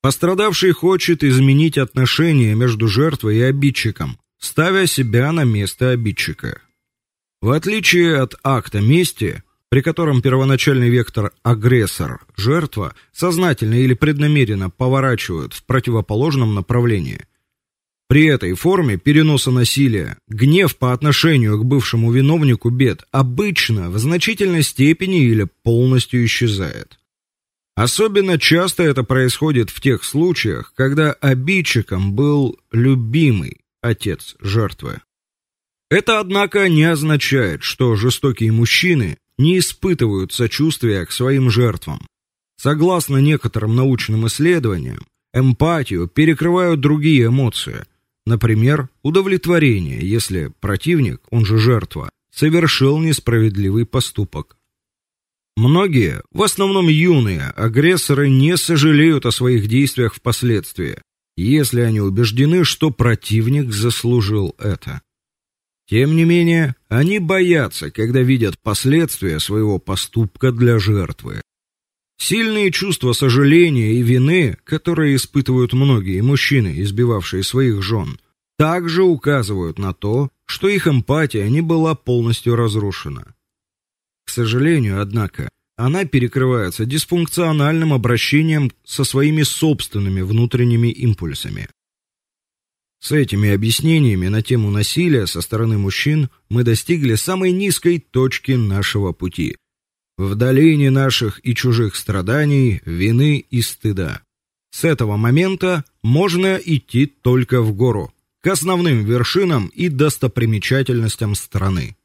Пострадавший хочет изменить отношения между жертвой и обидчиком, ставя себя на место обидчика. В отличие от акта мести, при котором первоначальный вектор агрессор жертва сознательно или преднамеренно поворачивают в противоположном направлении. При этой форме переноса насилия гнев по отношению к бывшему виновнику бед обычно в значительной степени или полностью исчезает. Особенно часто это происходит в тех случаях, когда обидчиком был любимый отец жертвы. Это однако не означает, что жестокие мужчины не испытывают сочувствия к своим жертвам. Согласно некоторым научным исследованиям, эмпатию перекрывают другие эмоции. Например, удовлетворение, если противник, он же жертва, совершил несправедливый поступок. Многие, в основном юные агрессоры не сожалеют о своих действиях впоследствии, если они убеждены, что противник заслужил это. Тем не менее, они боятся, когда видят последствия своего поступка для жертвы. Сильные чувства сожаления и вины, которые испытывают многие мужчины, избивавшие своих жен, также указывают на то, что их эмпатия не была полностью разрушена. К сожалению, однако, она перекрывается дисфункциональным обращением со своими собственными внутренними импульсами. С этими объяснениями на тему насилия со стороны мужчин мы достигли самой низкой точки нашего пути. В долине наших и чужих страданий, вины и стыда. С этого момента можно идти только в гору, к основным вершинам и достопримечательностям страны.